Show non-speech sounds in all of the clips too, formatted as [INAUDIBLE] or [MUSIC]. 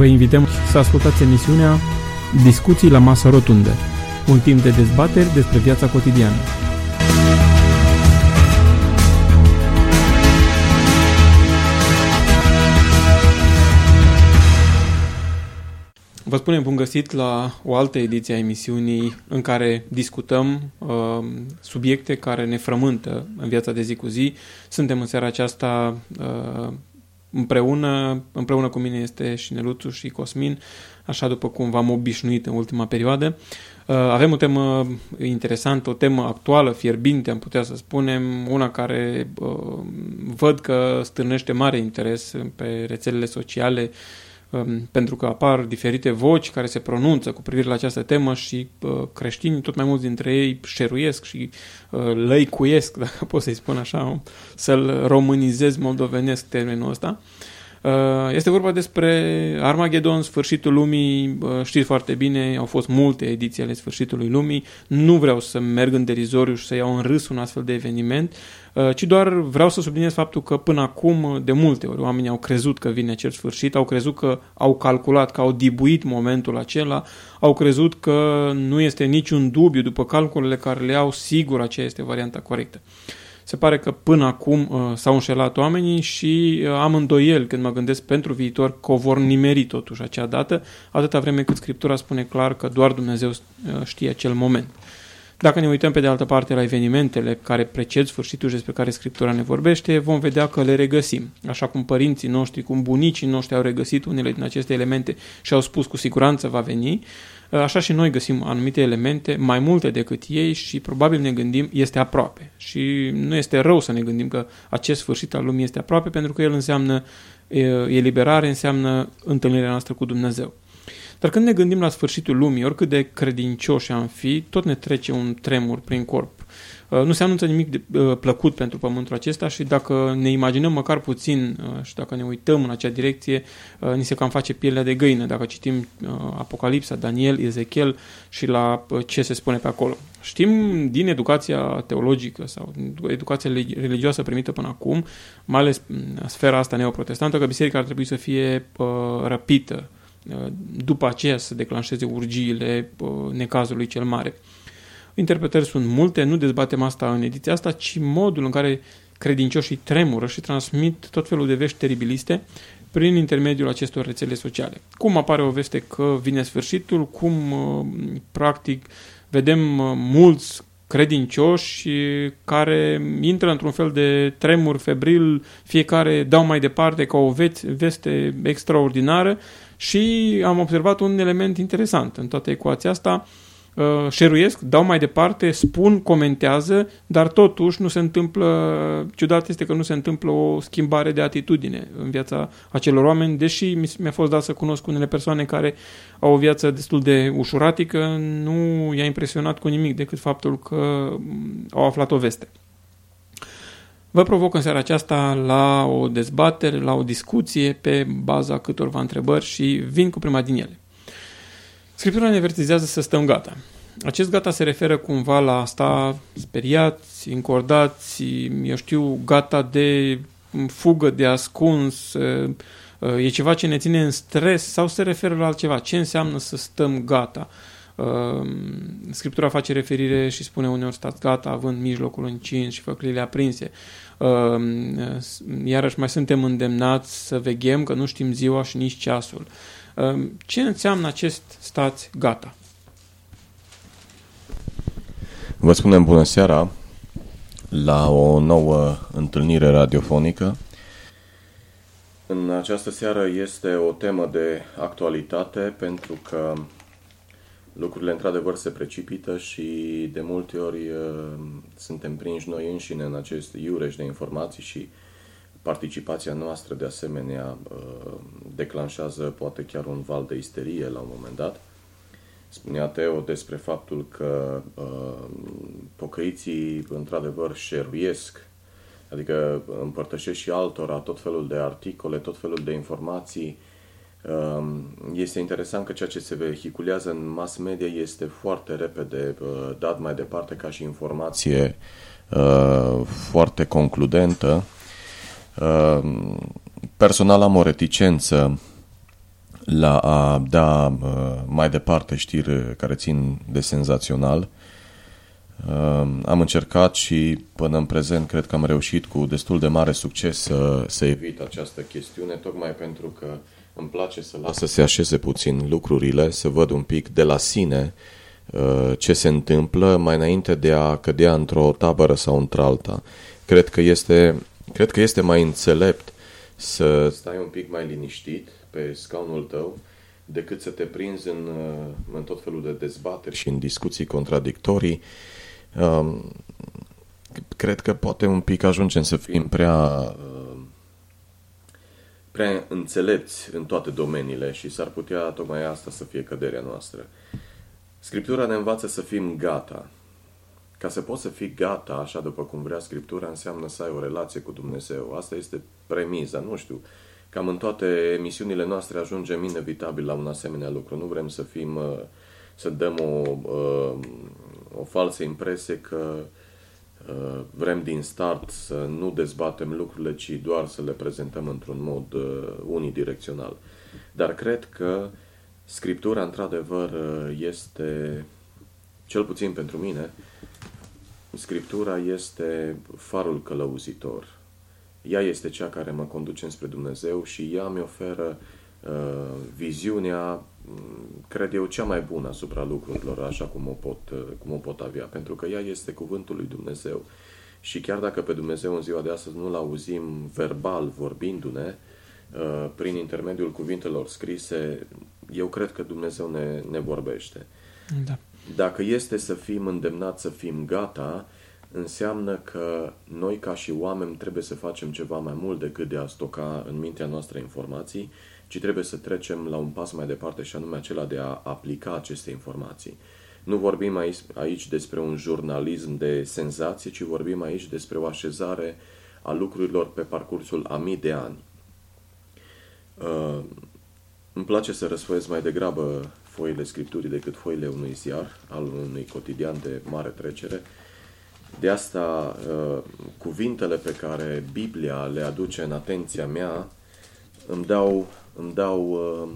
Vă invităm să ascultați emisiunea Discuții la masă rotundă, un timp de dezbateri despre viața cotidiană. Vă spunem bun găsit la o altă ediție a emisiunii în care discutăm uh, subiecte care ne frământă în viața de zi cu zi. Suntem în seara aceasta uh, împreună, împreună cu mine este și Neluțu și Cosmin, așa după cum v-am obișnuit în ultima perioadă. Uh, avem o temă interesantă, o temă actuală, fierbinte, am putea să spunem, una care uh, văd că stârnește mare interes pe rețelele sociale, Um, pentru că apar diferite voci care se pronunță cu privire la această temă și uh, creștinii, tot mai mulți dintre ei, șeruiesc și uh, lăicuiesc, [LAUGHS] dacă pot să-i spun așa, să-l românizez moldovenesc termenul ăsta. Uh, este vorba despre Armageddon, sfârșitul lumii, știți foarte bine, au fost multe ediții ale sfârșitului lumii, nu vreau să merg în derizoriu și să iau în râs un astfel de eveniment, Uh, ci doar vreau să subliniez faptul că până acum, de multe ori, oamenii au crezut că vine acel sfârșit, au crezut că au calculat, că au dibuit momentul acela, au crezut că nu este niciun dubiu după calculele care le au, sigur aceea este varianta corectă. Se pare că până acum uh, s-au înșelat oamenii și uh, am îndoiel când mă gândesc pentru viitor că o vor nimeri totuși acea dată, atâta vreme cât Scriptura spune clar că doar Dumnezeu uh, știe acel moment. Dacă ne uităm pe de altă parte la evenimentele care preced sfârșitul și despre care Scriptura ne vorbește, vom vedea că le regăsim. Așa cum părinții noștri, cum bunicii noștri au regăsit unele din aceste elemente și au spus cu siguranță va veni, așa și noi găsim anumite elemente, mai multe decât ei și probabil ne gândim este aproape. Și nu este rău să ne gândim că acest sfârșit al lumii este aproape pentru că el înseamnă eliberare, înseamnă întâlnirea noastră cu Dumnezeu. Dar când ne gândim la sfârșitul lumii, oricât de credincioși am fi, tot ne trece un tremur prin corp. Uh, nu se anunță nimic de, uh, plăcut pentru pământul acesta și dacă ne imaginăm măcar puțin uh, și dacă ne uităm în acea direcție, ni se cam face pielea de găină dacă citim Apocalipsa, Daniel, Ezechiel și la ce se spune pe acolo. Știm din educația teologică sau educația religioasă primită până acum, mai ales sfera asta neoprotestantă, că biserica ar trebui să fie răpită, după aceea să declanșeze urgiile necazului cel mare. Interpretări sunt multe, nu dezbatem asta în ediția asta, ci modul în care credincioșii tremură și transmit tot felul de vești teribiliste prin intermediul acestor rețele sociale. Cum apare o veste că vine sfârșitul, cum practic vedem mulți credincioși care intră într-un fel de tremur febril, fiecare dau mai departe ca o veste extraordinară și am observat un element interesant în toată ecuația asta. Uh, șeruiesc, dau mai departe, spun, comentează, dar totuși nu se întâmplă, ciudat este că nu se întâmplă o schimbare de atitudine în viața acelor oameni, deși mi-a fost dat să cunosc unele persoane care au o viață destul de ușuratică, nu i-a impresionat cu nimic decât faptul că mm, au aflat o veste. Vă provoc în seara aceasta la o dezbatere, la o discuție pe baza câtorva întrebări și vin cu prima din ele. Scriptura ne avertizează să stăm gata. Acest gata se referă cumva la asta speriați, încordați, eu știu, gata de fugă, de ascuns, e ceva ce ne ține în stres sau se referă la altceva? Ce înseamnă să stăm gata? Ehm, Scriptura face referire și spune uneori stați gata, având mijlocul încins și făclile aprinse. Ehm, iarăși mai suntem îndemnați să veghem că nu știm ziua și nici ceasul. Ehm, ce înseamnă acest stați gata? Vă spunem bună seara la o nouă întâlnire radiofonică. În această seară este o temă de actualitate pentru că lucrurile într-adevăr se precipită și de multe ori uh, suntem prinși noi înșine în acest iureș de informații și participația noastră de asemenea uh, declanșează poate chiar un val de isterie la un moment dat. Spunea Teo despre faptul că uh, pocăiții într-adevăr șeruiesc, adică împărtășesc și altora tot felul de articole, tot felul de informații, Um, este interesant că ceea ce se vehiculează în mass media este foarte repede uh, dat mai departe ca și informație uh, foarte concludentă. Um, personal am o reticență la a da mai departe știri care țin de senzațional. Am încercat și până în prezent cred că am reușit cu destul de mare succes să, să evit această chestiune, tocmai pentru că îmi place să las să se așeze puțin lucrurile, să văd un pic de la sine ce se întâmplă mai înainte de a cădea într-o tabără sau într-alta. Cred că este, cred că este mai înțelept să stai un pic mai liniștit pe scaunul tău decât să te prinzi în, în tot felul de dezbateri și în discuții contradictorii. Um, cred că poate un pic ajungem să fim prea, prea înțelepți în toate domeniile și s-ar putea tocmai asta să fie căderea noastră. Scriptura ne învață să fim gata. Ca să poți să fii gata, așa după cum vrea Scriptura, înseamnă să ai o relație cu Dumnezeu. Asta este premiza, nu știu. Cam în toate emisiunile noastre ajungem inevitabil la un asemenea lucru. Nu vrem să fim, uh, să dăm o, uh, o falsă impresie că uh, vrem din start să nu dezbatem lucrurile, ci doar să le prezentăm într-un mod unidirecțional. Dar cred că Scriptura, într-adevăr, este, cel puțin pentru mine, Scriptura este farul călăuzitor. Ea este cea care mă conduce spre Dumnezeu și ea mi oferă uh, viziunea, mm, cred eu, cea mai bună asupra lucrurilor, așa cum o, pot, uh, cum o pot avea, pentru că ea este cuvântul lui Dumnezeu. Și chiar dacă pe Dumnezeu în ziua de astăzi nu-L auzim verbal vorbindu-ne, uh, prin intermediul cuvintelor scrise, eu cred că Dumnezeu ne, ne vorbește. Da. Dacă este să fim îndemnați să fim gata, înseamnă că noi ca și oameni trebuie să facem ceva mai mult decât de a stoca în mintea noastră informații, ci trebuie să trecem la un pas mai departe și anume acela de a aplica aceste informații. Nu vorbim aici, aici despre un jurnalism de senzație, ci vorbim aici despre o așezare a lucrurilor pe parcursul a mii de ani. Uh, îmi place să răsfoiesc mai degrabă foile Scripturii decât foile unui ziar, al unui cotidian de mare trecere. De asta, uh, cuvintele pe care Biblia le aduce în atenția mea îmi dau, îmi dau uh,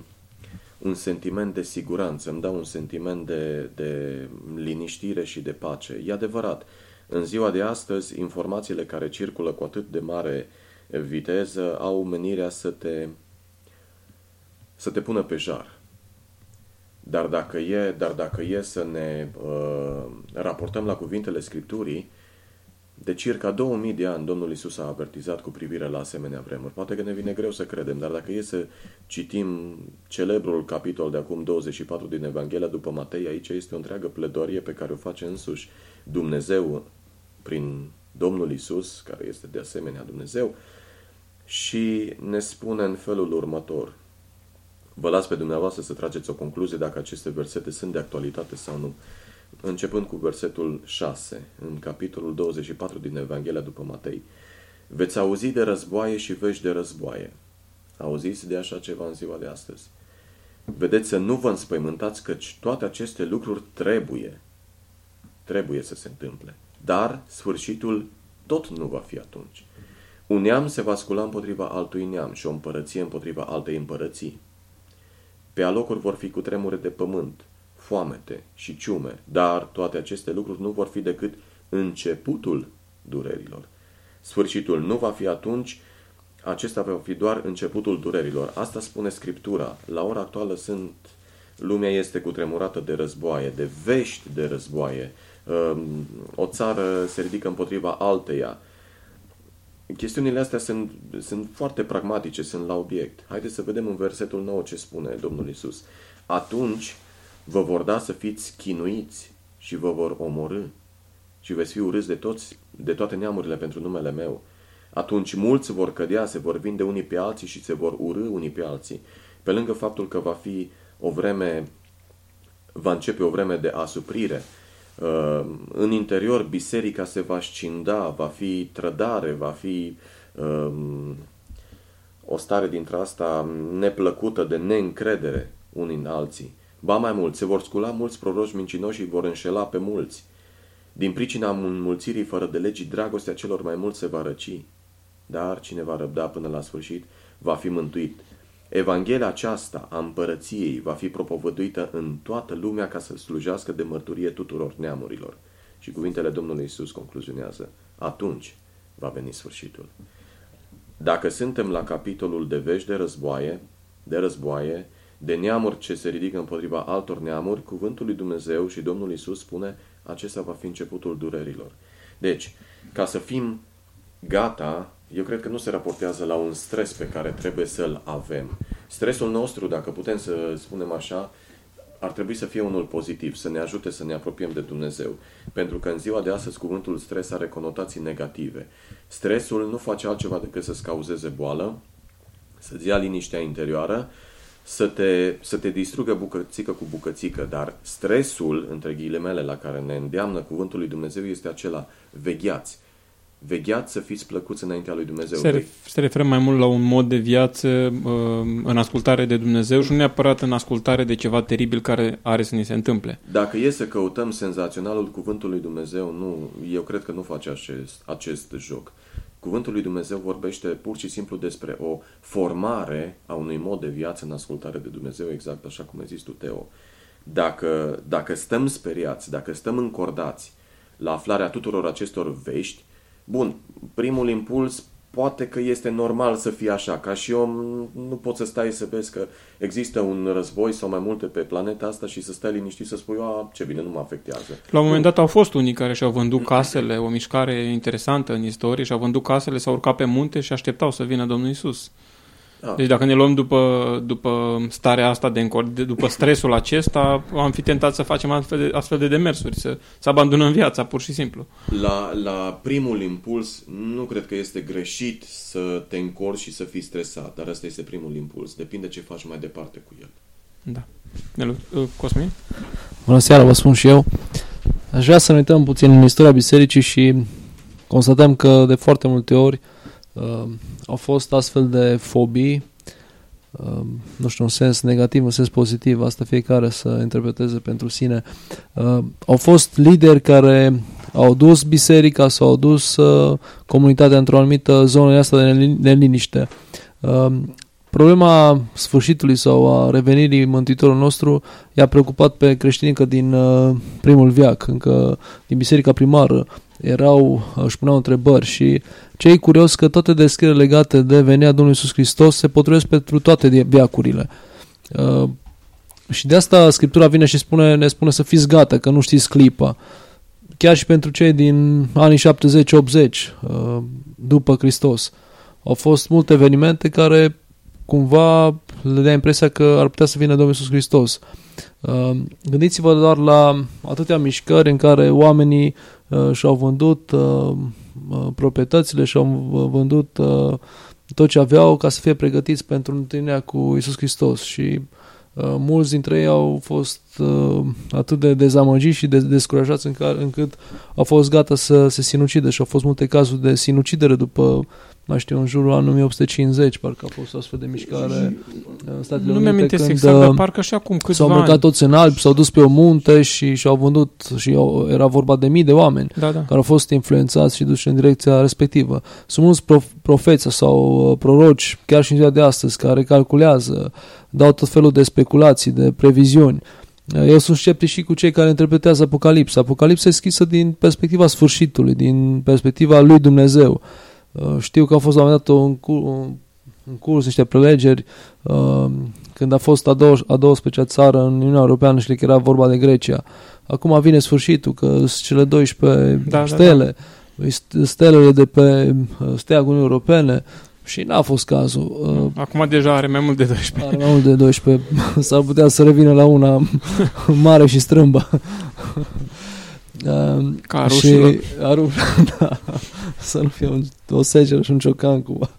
un sentiment de siguranță, îmi dau un sentiment de, de liniștire și de pace. E adevărat, în ziua de astăzi, informațiile care circulă cu atât de mare viteză au menirea să te, să te pună pe jar. Dar dacă e, dar dacă e să ne uh, raportăm la cuvintele Scripturii, de circa 2000 de ani Domnul Isus a avertizat cu privire la asemenea vremuri. Poate că ne vine greu să credem, dar dacă e să citim celebrul capitol de acum 24 din Evanghelia după Matei, aici este o întreagă pledoarie pe care o face însuși Dumnezeu prin Domnul Isus, care este de asemenea Dumnezeu, și ne spune în felul următor – Vă las pe dumneavoastră să trageți o concluzie dacă aceste versete sunt de actualitate sau nu. Începând cu versetul 6, în capitolul 24 din Evanghelia după Matei. Veți auzi de războaie și vești de războaie. Auziți de așa ceva în ziua de astăzi. Vedeți să nu vă înspăimântați căci toate aceste lucruri trebuie, trebuie să se întâmple. Dar sfârșitul tot nu va fi atunci. Un neam se va scula împotriva altui neam și o împărăție împotriva altei împărății. Pe alocuri vor fi cu tremure de pământ, foamete și ciume, dar toate aceste lucruri nu vor fi decât începutul durerilor. Sfârșitul nu va fi atunci, acesta va fi doar începutul durerilor. Asta spune Scriptura. La ora actuală sunt, lumea este cutremurată de războaie, de vești de războaie. O țară se ridică împotriva alteia chestiunile astea sunt, sunt foarte pragmatice, sunt la obiect. Haideți să vedem în versetul 9 ce spune Domnul Isus. Atunci vă vor da să fiți chinuiți și vă vor omorâ și veți fi urâți de, toți, de toate neamurile pentru numele meu. Atunci mulți vor cădea, se vor vinde unii pe alții și se vor urâ unii pe alții. Pe lângă faptul că va fi o vreme, va începe o vreme de asuprire, Uh, în interior biserica se va scinda, va fi trădare, va fi um, o stare dintre asta neplăcută de neîncredere unii în alții. Ba mai mult, se vor scula mulți proroși mincinoși și vor înșela pe mulți. Din pricina înmulțirii fără de legii, dragostea celor mai mulți se va răci. Dar cine va răbda până la sfârșit va fi mântuit. Evanghelia aceasta a împărăției va fi propovăduită în toată lumea ca să slujească de mărturie tuturor neamurilor. Și cuvintele Domnului Isus concluzionează, atunci va veni sfârșitul. Dacă suntem la capitolul de vești de războaie, de războaie, de neamuri ce se ridică împotriva altor neamuri, cuvântul lui Dumnezeu și Domnul Isus spune, acesta va fi începutul durerilor. Deci, ca să fim gata, eu cred că nu se raportează la un stres pe care trebuie să-l avem. Stresul nostru, dacă putem să spunem așa, ar trebui să fie unul pozitiv, să ne ajute să ne apropiem de Dumnezeu. Pentru că în ziua de astăzi cuvântul stres are conotații negative. Stresul nu face altceva decât să-ți cauzeze boală, să-ți ia liniștea interioară, să te, să te distrugă bucățică cu bucățică, dar stresul, între ghilimele, la care ne îndeamnă cuvântul lui Dumnezeu este acela, vegheați vegheați să fiți plăcuți înaintea lui Dumnezeu. Se, ref, se referă mai mult la un mod de viață uh, în ascultare de Dumnezeu și nu neapărat în ascultare de ceva teribil care are să ni se întâmple. Dacă e să căutăm senzaționalul cuvântului Dumnezeu, nu, eu cred că nu face acest, acest joc. Cuvântul lui Dumnezeu vorbește pur și simplu despre o formare a unui mod de viață în ascultare de Dumnezeu, exact așa cum ai zis tu, Teo. Dacă, dacă stăm speriați, dacă stăm încordați la aflarea tuturor acestor vești, Bun, primul impuls poate că este normal să fie așa. Ca și om nu poți să stai să vezi că există un război sau mai multe pe planeta asta și să stai liniștit să spui, a, ce bine, nu mă afectează. La un moment dat au fost unii care și-au vândut casele, o mișcare interesantă în istorie, și-au vândut casele, s-au urcat pe munte și așteptau să vină Domnul Isus. Da. Deci dacă ne luăm după, după starea asta de încord, după stresul acesta, am fi tentat să facem astfel de, astfel de demersuri, să, să abandonăm viața, pur și simplu. La, la primul impuls, nu cred că este greșit să te încorzi și să fii stresat, dar asta este primul impuls. Depinde ce faci mai departe cu el. Da. Nelu, uh, Cosmin? Bună seara, vă spun și eu. Aș vrea să ne uităm puțin în istoria bisericii și constatăm că de foarte multe ori uh, au fost astfel de fobii, uh, nu știu, în sens negativ, în sens pozitiv, asta fiecare să interpreteze pentru sine. Uh, au fost lideri care au dus biserica sau au dus uh, comunitatea într-o anumită zonă asta de neliniște. Uh, Problema sfârșitului sau a revenirii Mântuitorul nostru i-a preocupat pe creștinii încă din uh, primul viac, încă din biserica primară. Erau, își puneau întrebări și ce e curios că toate descrierile legate de venirea Domnului Iisus Hristos se potrivesc pentru toate viacurile. Uh, și de asta Scriptura vine și spune, ne spune să fiți gata, că nu știți clipa. Chiar și pentru cei din anii 70-80, uh, după Hristos. Au fost multe evenimente care cumva le dea impresia că ar putea să vină Domnul Iisus Hristos. Uh, gândiți-vă doar la atâtea mișcări în care oamenii uh, și-au vândut uh, proprietățile, și-au vândut tot ce aveau ca să fie pregătiți pentru întâlnirea cu Iisus Hristos. Și mulți dintre ei au fost atât de dezamăgiți și de descurajați încât au fost gata să se sinucidă și au fost multe cazuri de sinucidere după mai știu, în jurul anului 1850, parcă a fost o astfel de mișcare în Statele Nu mi-am exact, dar parcă și acum câțiva S-au mărcat toți în albi, s-au dus pe o munte și și-au vândut, și era vorba de mii de oameni da, da. care au fost influențați și duși în direcția respectivă. Sunt mulți prof- profeți sau uh, proroci, chiar și în ziua de astăzi, care calculează, dau tot felul de speculații, de previziuni. Uh, eu sunt sceptic și cu cei care interpretează Apocalipsa. Apocalipsa e scrisă din perspectiva sfârșitului, din perspectiva lui Dumnezeu. Uh, știu că a fost la un moment dat un, un curs, niște prelegeri, uh, când a fost a, dou- a 12-a țară în Uniunea Europeană și că era vorba de Grecia. Acum vine sfârșitul, că sunt cele 12 da, stele, da, da. stelele de pe uh, steagul Uniunii Europene, și n-a fost cazul. Acum deja are mai mult de 12. Are mai mult de 12. [LAUGHS] S-ar putea să revină la una [LAUGHS] mare și strâmbă. Ca arușilor. [LAUGHS] Și aru, da, să nu fie un, o seceră și un ciocan cumva.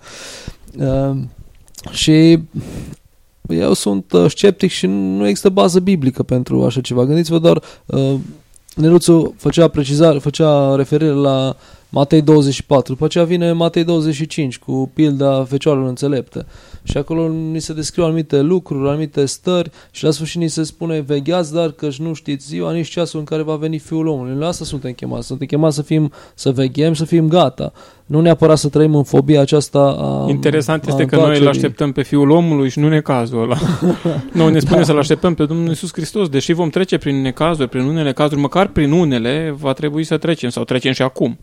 Uh, și eu sunt uh, sceptic și nu există bază biblică pentru așa ceva. Gândiți-vă doar, uh, Neruțu făcea precizare, făcea referire la Matei 24, după aceea vine Matei 25 cu pilda fecioarelor înțelepte și acolo ni se descriu anumite lucruri, anumite stări și la sfârșit ni se spune vegheați dar că nu știți ziua, nici ceasul în care va veni Fiul omului. La asta suntem chemați, suntem chemați să fim, să veghem, să fim gata. Nu neapărat să trăim în fobia aceasta a Interesant a este că noi îl așteptăm pe Fiul omului și nu necazul ăla. [LAUGHS] noi ne spune să-L așteptăm pe Domnul Iisus Hristos, deși vom trece prin necazuri, prin unele cazuri, măcar prin unele va trebui să trecem sau trecem și acum.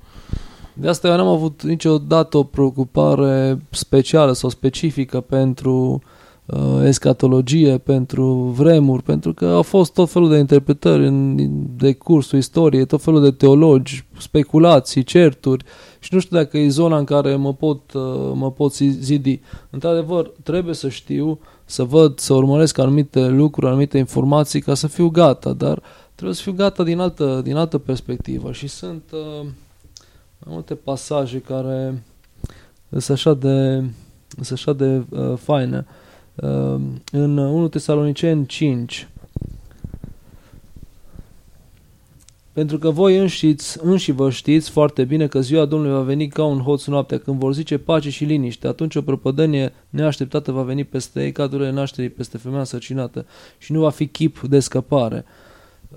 De asta eu n-am avut niciodată o preocupare specială sau specifică pentru uh, escatologie, pentru vremuri, pentru că au fost tot felul de interpretări în de cursul istoriei, tot felul de teologi, speculații, certuri și nu știu dacă e zona în care mă pot, uh, mă pot zidi. Într-adevăr, trebuie să știu, să văd, să urmăresc anumite lucruri, anumite informații ca să fiu gata, dar trebuie să fiu gata din altă, din altă perspectivă și sunt... Uh, mai multe pasaje care sunt așa de, sunt așa de uh, faine. Uh, în 1 Tesaloniceni 5 Pentru că voi înșiți, înși vă știți foarte bine că ziua Domnului va veni ca un hoț noaptea, când vor zice pace și liniște. Atunci o prăpădenie neașteptată va veni peste ei ca durere nașterii peste femeia sărcinată și nu va fi chip de scăpare.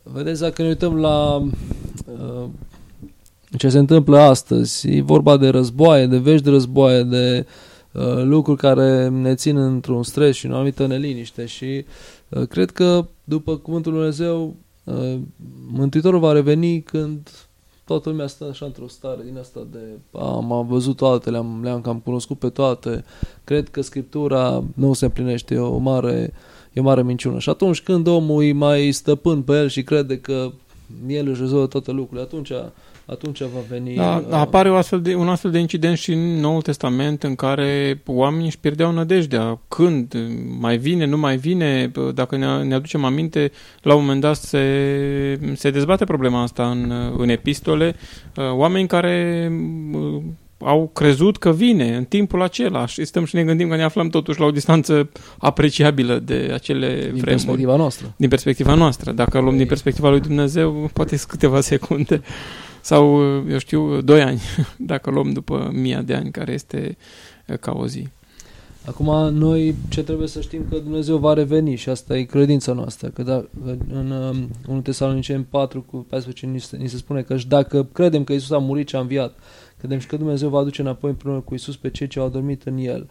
Vedeți, dacă ne uităm la uh, ce se întâmplă astăzi. E vorba de războaie, de vești de războaie, de uh, lucruri care ne țin într-un stres și în o anumită neliniște și uh, cred că după cuvântul Lui Dumnezeu uh, Mântuitorul va reveni când toată lumea stă așa într-o stare din asta de am, am văzut toate, le-am, le-am cam cunoscut pe toate, cred că Scriptura nu se împlinește, e o mare, e o mare minciună. Și atunci când omul e mai stăpân pe el și crede că el își rezolvă toate lucrurile, atunci atunci va veni... Da, uh, apare o astfel de, un astfel de incident și în Noul Testament în care oamenii își pierdeau nădejdea. Când? Mai vine? Nu mai vine? Dacă ne, ne aducem aminte, la un moment dat se, se dezbate problema asta în, în epistole. Uh, oameni care uh, au crezut că vine în timpul acela și stăm și ne gândim că ne aflăm totuși la o distanță apreciabilă de acele din vremuri. Din perspectiva noastră. Din perspectiva noastră. Dacă luăm din perspectiva lui Dumnezeu, poate câteva secunde. Sau, eu știu, doi ani, [LAUGHS] dacă luăm după mia de ani, care este ca o zi. Acum, noi ce trebuie să știm că Dumnezeu va reveni și asta e credința noastră. Că da, în um, 1 Tesaloniceni 4 cu 14 ni se, ni se spune că dacă credem că Isus a murit și a înviat, credem și că Dumnezeu va aduce înapoi împreună cu Isus pe cei ce au dormit în El.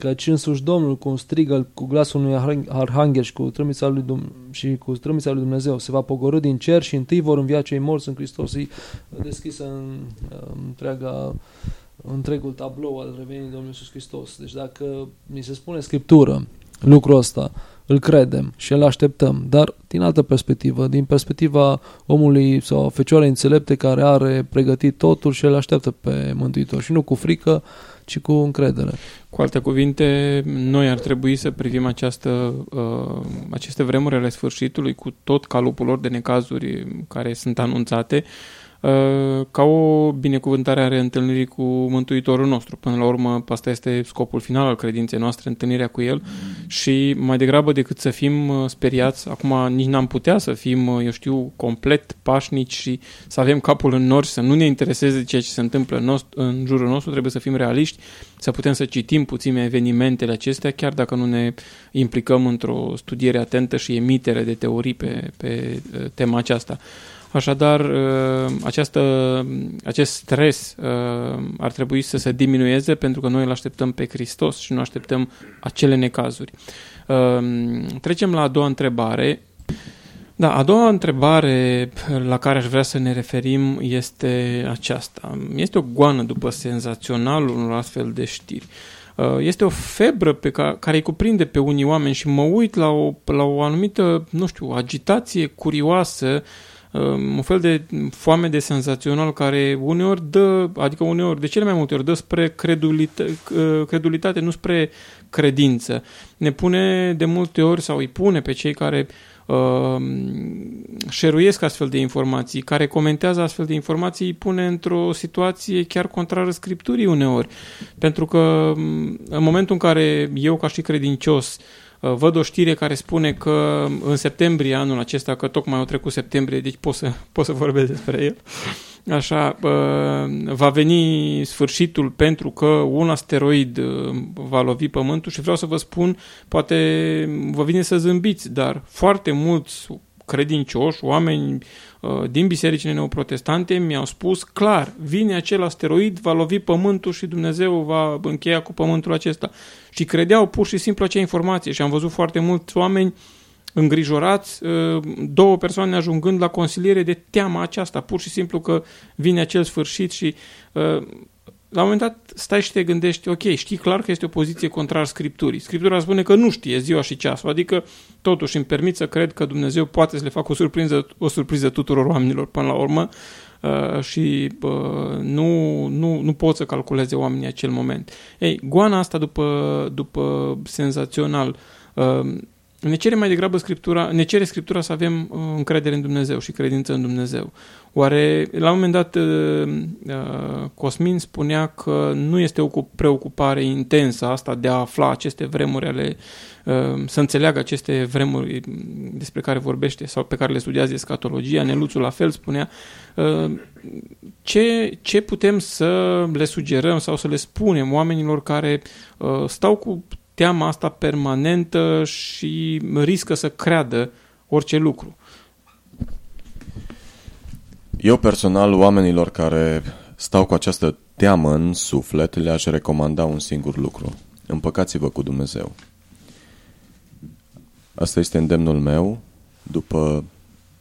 Uh, căci însuși Domnul cu un strigă, cu glasul unui arhanghel și cu trămița lui, Dum- și cu trămița lui Dumnezeu se va pogorâ din cer și întâi vor învia cei morți în Hristos. E deschisă în, întreaga, întregul tablou al revenirii Domnului Iisus Hristos. Deci dacă mi se spune Scriptură lucrul ăsta, îl credem și îl așteptăm, dar din altă perspectivă, din perspectiva omului sau fecioarei înțelepte care are pregătit totul și îl așteaptă pe Mântuitor și nu cu frică, ci cu încredere. Cu alte cuvinte, noi ar trebui să privim această, uh, aceste vremuri ale sfârșitului cu tot calupul lor de necazuri care sunt anunțate, Uh, ca o binecuvântare a reîntâlnirii cu Mântuitorul nostru. Până la urmă, asta este scopul final al credinței noastre, întâlnirea cu El și mai degrabă decât să fim uh, speriați, acum nici n-am putea să fim, uh, eu știu, complet pașnici și să avem capul în nori, să nu ne intereseze ceea ce se întâmplă în, nostru, în jurul nostru, trebuie să fim realiști, să putem să citim puțin evenimentele acestea, chiar dacă nu ne implicăm într-o studiere atentă și emitere de teorii pe, pe tema aceasta. Așadar, uh, această, acest stres uh, ar trebui să se diminueze pentru că noi îl așteptăm pe Hristos și nu așteptăm acele necazuri. Uh, trecem la a doua întrebare. Da, a doua întrebare la care aș vrea să ne referim este aceasta. Este o goană după senzaționalul unor astfel de știri. Este o febră pe care, care îi cuprinde pe unii oameni și mă uit la o, la o anumită, nu știu, agitație curioasă Um, un fel de foame de senzațional care uneori dă, adică uneori, de cele mai multe ori, dă spre credulitate, uh, credulitate nu spre credință. Ne pune de multe ori sau îi pune pe cei care uh, șeruiesc astfel de informații, care comentează astfel de informații, îi pune într-o situație chiar contrară Scripturii uneori. Pentru că um, în momentul în care eu, ca și credincios, Uh, văd o știre care spune că în septembrie anul acesta, că tocmai au trecut septembrie, deci pot să, [LAUGHS] pot să vorbesc despre el, așa, va veni sfârșitul pentru că un asteroid uh, va lovi Pământul și vreau să vă spun, poate vă vine să zâmbiți, dar foarte mulți credincioși, oameni uh, din bisericile neoprotestante mi-au spus clar, vine acel asteroid, va lovi pământul și Dumnezeu va încheia cu pământul acesta. Și credeau pur și simplu acea informație și am văzut foarte mulți oameni îngrijorați, uh, două persoane ajungând la consiliere de teama aceasta, pur și simplu că vine acel sfârșit și uh, la un moment dat stai și te gândești, ok, știi clar că este o poziție contrar Scripturii. Scriptura spune că nu știe ziua și ceasul, adică totuși îmi permit să cred că Dumnezeu poate să le facă o surpriză, o surpriză tuturor oamenilor până la urmă uh, și uh, nu, nu, nu pot să calculeze oamenii acel moment. Ei, goana asta după, după senzațional, uh, ne cere mai degrabă Scriptura, ne cere Scriptura să avem uh, încredere în Dumnezeu și credință în Dumnezeu. Oare, la un moment dat, uh, uh, Cosmin spunea că nu este o preocupare intensă asta de a afla aceste vremuri ale, să înțeleagă aceste vremuri despre care vorbește sau pe care le studiază escatologia. Neluțul la fel spunea ce, ce putem să le sugerăm sau să le spunem oamenilor care stau cu teama asta permanentă și riscă să creadă orice lucru. Eu personal, oamenilor care stau cu această teamă în suflet, le-aș recomanda un singur lucru. Împăcați-vă cu Dumnezeu. Asta este îndemnul meu după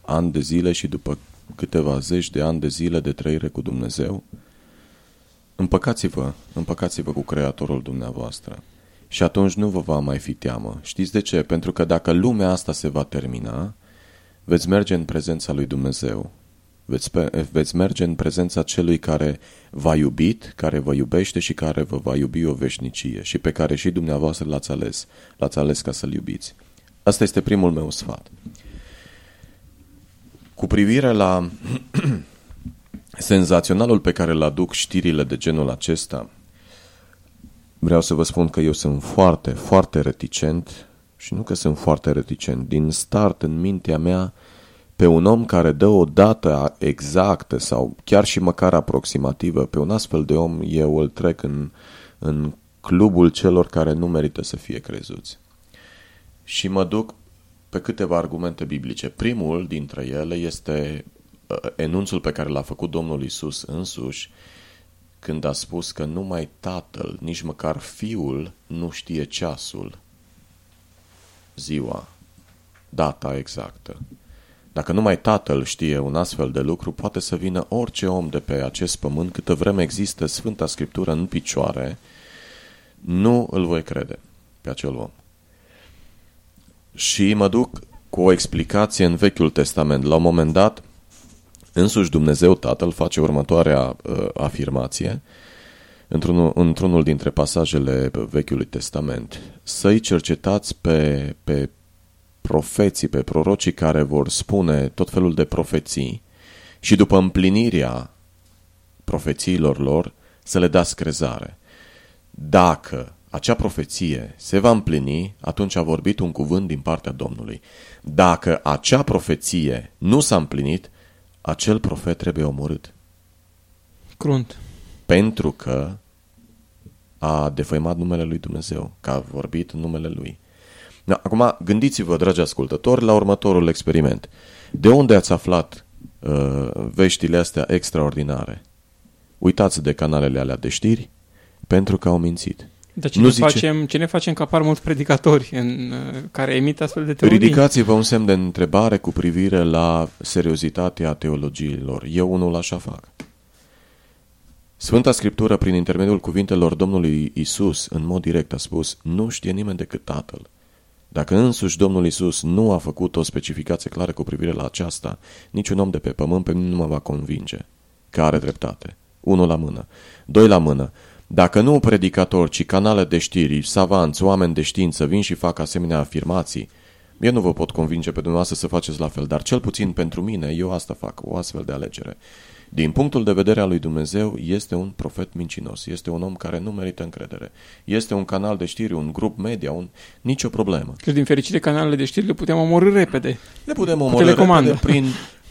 ani de zile și după câteva zeci de ani de zile de trăire cu Dumnezeu. Împăcați-vă, împăcați-vă cu Creatorul dumneavoastră. Și atunci nu vă va mai fi teamă. Știți de ce? Pentru că dacă lumea asta se va termina, veți merge în prezența lui Dumnezeu. Veți, veți merge în prezența celui care v-a iubit, care vă iubește și care vă va iubi o veșnicie și pe care și dumneavoastră l-ați ales. L-ați ales ca să-l iubiți. Asta este primul meu sfat. Cu privire la [CLEARS THROAT] senzaționalul pe care îl aduc știrile de genul acesta, Vreau să vă spun că eu sunt foarte, foarte reticent și nu că sunt foarte reticent. Din start în mintea mea, pe un om care dă o dată exactă sau chiar și măcar aproximativă, pe un astfel de om eu îl trec în, în clubul celor care nu merită să fie crezuți. Și mă duc pe câteva argumente biblice. Primul dintre ele este uh, enunțul pe care l-a făcut Domnul Isus însuși când a spus că numai tatăl, nici măcar fiul, nu știe ceasul, ziua, data exactă. Dacă numai tatăl știe un astfel de lucru, poate să vină orice om de pe acest pământ, câtă vreme există Sfânta Scriptură în picioare, nu îl voi crede pe acel om. Și mă duc cu o explicație în Vechiul Testament. La un moment dat, Însuși Dumnezeu Tatăl face următoarea uh, afirmație într-unul, într-unul dintre pasajele Vechiului Testament. Să-i cercetați pe, pe profeții, pe prorocii care vor spune tot felul de profeții și după împlinirea profețiilor lor să le dați crezare. Dacă acea profeție se va împlini, atunci a vorbit un cuvânt din partea Domnului. Dacă acea profeție nu s-a împlinit, acel profet trebuie omorât. Crunt. Pentru că a defăimat numele lui Dumnezeu, că a vorbit numele lui. Da, acum, gândiți-vă, dragi ascultători, la următorul experiment. De unde ați aflat uh, veștile astea extraordinare? Uitați de canalele alea de știri, pentru că au mințit. Dar ce, nu ne zice... facem, ce ne facem că apar mulți predicatori în, uh, care emit astfel de teorii? Ridicați-vă un semn de întrebare cu privire la seriozitatea teologiilor. Eu unul așa fac. Sfânta Scriptură, prin intermediul cuvintelor Domnului Isus, în mod direct a spus, nu știe nimeni decât Tatăl. Dacă însuși Domnul Isus nu a făcut o specificație clară cu privire la aceasta, niciun om de pe pământ pe mine nu mă va convinge că are dreptate. Unul la mână. Doi la mână. Dacă nu predicatori, ci canale de știri, savanți, oameni de știință vin și fac asemenea afirmații, eu nu vă pot convinge pe dumneavoastră să faceți la fel, dar cel puțin pentru mine, eu asta fac, o astfel de alegere. Din punctul de vedere al lui Dumnezeu, este un profet mincinos, este un om care nu merită încredere. Este un canal de știri, un grup media, un... nicio problemă. Că din fericire canalele de știri le putem omorâ repede. Le putem omorâ repede prin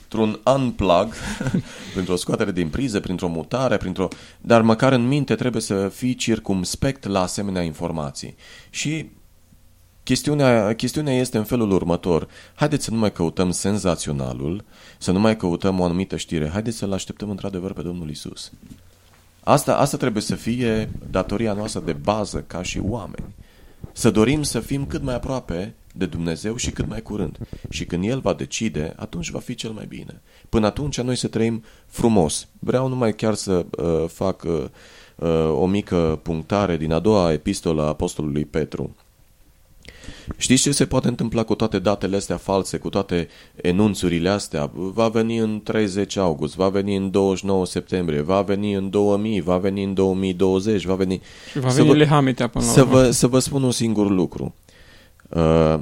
printr-un unplug, [LAUGHS] printr-o scoatere din priză, printr-o mutare, printr-o... dar măcar în minte trebuie să fii circumspect la asemenea informații. Și Chestiunea, chestiunea este în felul următor. Haideți să nu mai căutăm senzaționalul, să nu mai căutăm o anumită știre. Haideți să-L așteptăm într-adevăr pe Domnul Isus. Asta, asta trebuie să fie datoria noastră de bază ca și oameni. Să dorim să fim cât mai aproape de Dumnezeu și cât mai curând. Și când El va decide, atunci va fi cel mai bine. Până atunci noi să trăim frumos. Vreau numai chiar să uh, fac uh, uh, o mică punctare din a doua epistolă a Apostolului Petru. Știți ce se poate întâmpla cu toate datele astea false, cu toate enunțurile astea? Va veni în 30 august, va veni în 29 septembrie, va veni în 2000, va veni în 2020, va veni... Și va veni lehametea până la să vă, să vă spun un singur lucru. Uh,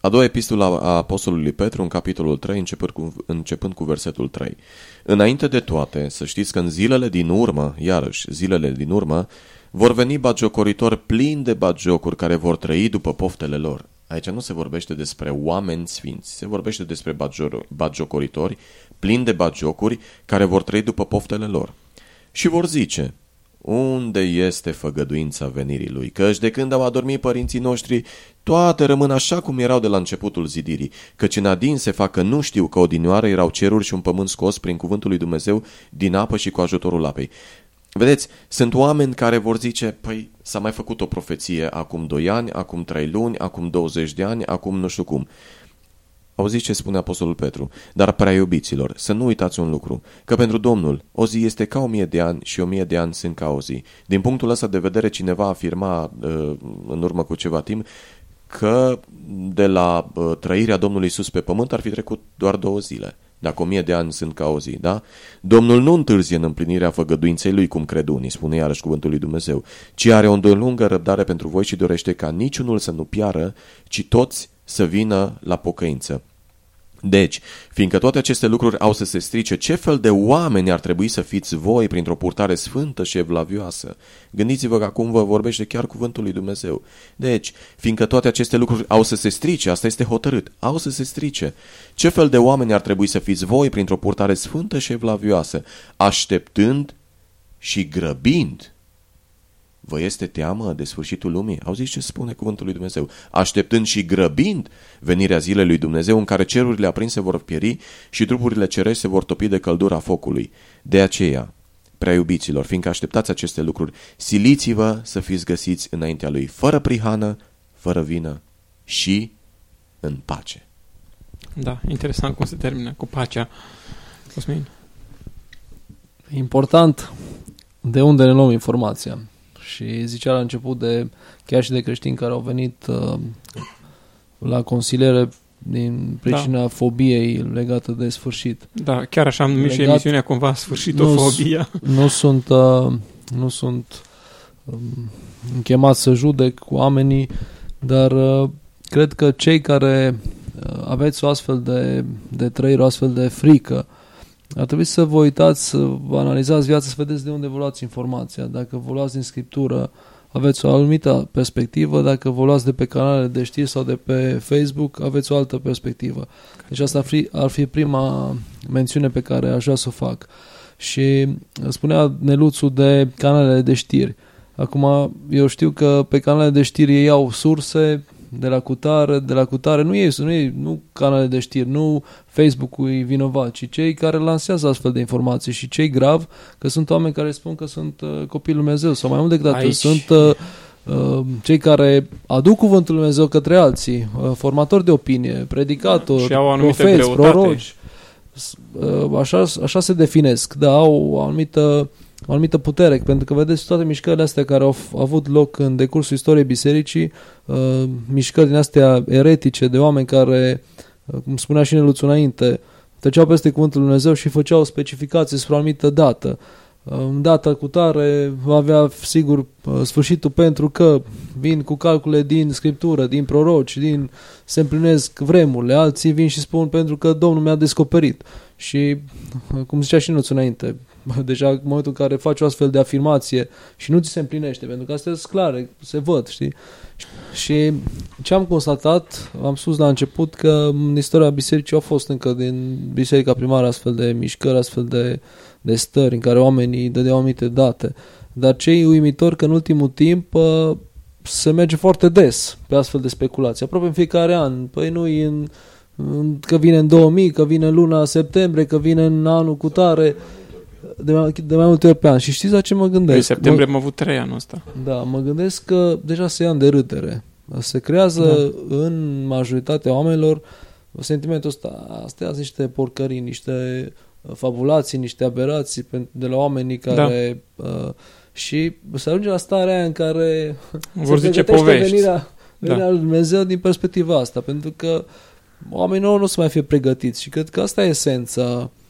a doua epistolă a Apostolului Petru, în capitolul 3, începând cu, începând cu versetul 3. Înainte de toate, să știți că în zilele din urmă, iarăși, zilele din urmă, vor veni bagiocoritori plini de bagiocuri care vor trăi după poftele lor. Aici nu se vorbește despre oameni sfinți, se vorbește despre bagiocoritori plini de bagiocuri care vor trăi după poftele lor. Și vor zice, unde este făgăduința venirii lui? Căci de când au adormit părinții noștri, toate rămân așa cum erau de la începutul zidirii, căci în adin se fac că nu știu că odinioară erau ceruri și un pământ scos prin cuvântul lui Dumnezeu din apă și cu ajutorul apei. Vedeți, sunt oameni care vor zice, păi s-a mai făcut o profeție acum 2 ani, acum 3 luni, acum 20 de ani, acum nu știu cum. Auziți ce spune Apostolul Petru, dar prea iubiților, să nu uitați un lucru, că pentru Domnul o zi este ca o mie de ani și o mie de ani sunt ca o zi. Din punctul ăsta de vedere, cineva afirma uh, în urmă cu ceva timp că de la uh, trăirea Domnului Isus pe pământ ar fi trecut doar două zile dacă o mie de ani sunt ca o zi, da? Domnul nu întârzie în împlinirea făgăduinței lui, cum cred unii, spune iarăși cuvântul lui Dumnezeu, ci are o lungă răbdare pentru voi și dorește ca niciunul să nu piară, ci toți să vină la pocăință. Deci, fiindcă toate aceste lucruri au să se strice, ce fel de oameni ar trebui să fiți voi printr-o purtare sfântă și evlavioasă? Gândiți-vă că acum vă vorbește chiar cuvântul lui Dumnezeu. Deci, fiindcă toate aceste lucruri au să se strice, asta este hotărât, au să se strice, ce fel de oameni ar trebui să fiți voi printr-o purtare sfântă și evlavioasă, așteptând și grăbind Vă este teamă de sfârșitul lumii? Auziți ce spune cuvântul lui Dumnezeu? Așteptând și grăbind venirea zilei lui Dumnezeu în care cerurile aprinse vor pieri și trupurile cerești se vor topi de căldura focului. De aceea, prea iubiților, fiindcă așteptați aceste lucruri, siliți-vă să fiți găsiți înaintea lui, fără prihană, fără vină și în pace. Da, interesant cum se termină cu pacea. Cosmin? Important de unde ne luăm informația. Și zicea la început de chiar și de creștini care au venit uh, la consiliere din pricina da. fobiei legată de sfârșit. Da, chiar așa am numit Legat, și emisiunea cumva sfârșitofobia. Nu, nu sunt, uh, nu sunt um, chemat să judec oamenii, dar uh, cred că cei care uh, aveți o astfel de, de trăire, o astfel de frică, uh, ar trebui să vă uitați, să vă analizați viața, să vedeți de unde vă luați informația. Dacă vă luați din Scriptură, aveți o anumită perspectivă, dacă vă luați de pe canalele de știri sau de pe Facebook, aveți o altă perspectivă. Deci asta ar fi, ar fi prima mențiune pe care aș vrea să o fac. Și spunea Neluțu de canalele de știri. Acum, eu știu că pe canalele de știri ei au surse, de la cutare, de la cutare, nu ei, nu, ei, nu canale de știri, nu Facebook-ul e vinovat, ci cei care lansează astfel de informații și cei grav, că sunt oameni care spun că sunt uh, copilul Dumnezeu sau mai mult decât atât, sunt uh, uh, cei care aduc cuvântul Lui Dumnezeu către alții, uh, formatori de opinie, predicatori, profeți, proroci, uh, așa, așa se definesc, da, au o anumită o anumită putere, pentru că vedeți toate mișcările astea care au avut loc în decursul istoriei bisericii, uh, mișcări din astea eretice de oameni care, uh, cum spunea și Neluțu înainte, treceau peste cuvântul Lui Dumnezeu și făceau specificații spre o anumită dată. Uh, în data cu tare va avea sigur uh, sfârșitul pentru că vin cu calcule din scriptură, din proroci, din se împlinesc vremurile, alții vin și spun pentru că Domnul mi-a descoperit. Și, uh, cum zicea și Nuț înainte, [LAUGHS] Deja în momentul în care faci o astfel de afirmație și nu ți se împlinește, pentru că astea sunt clare, se văd, știi? Și ce am constatat, am spus la început că în istoria bisericii au fost încă din biserica primară astfel de mișcări, astfel de, de stări în care oamenii dădeau anumite date. Dar cei uimitori că în ultimul timp uh, se merge foarte des pe astfel de speculații, aproape în fiecare an. Păi nu în, în, că vine în 2000, că vine în luna septembrie, că vine în anul cu tare, de mai, de mai multe ori pe an. Și știți la ce mă gândesc? În septembrie mă, am avut trei anul ăsta. Da, mă gândesc că deja se ia de râdere. Se creează da. în majoritatea oamenilor sentimentul ăsta. Astea sunt niște porcării, niște fabulații, niște aberații de la oamenii care... Da. Uh, și se ajunge la starea aia în care Vor se zice povești. venirea, da. venirea da. lui Dumnezeu din perspectiva asta, pentru că oamenii nu, nu o să mai fie pregătiți și cred că asta e esența uh,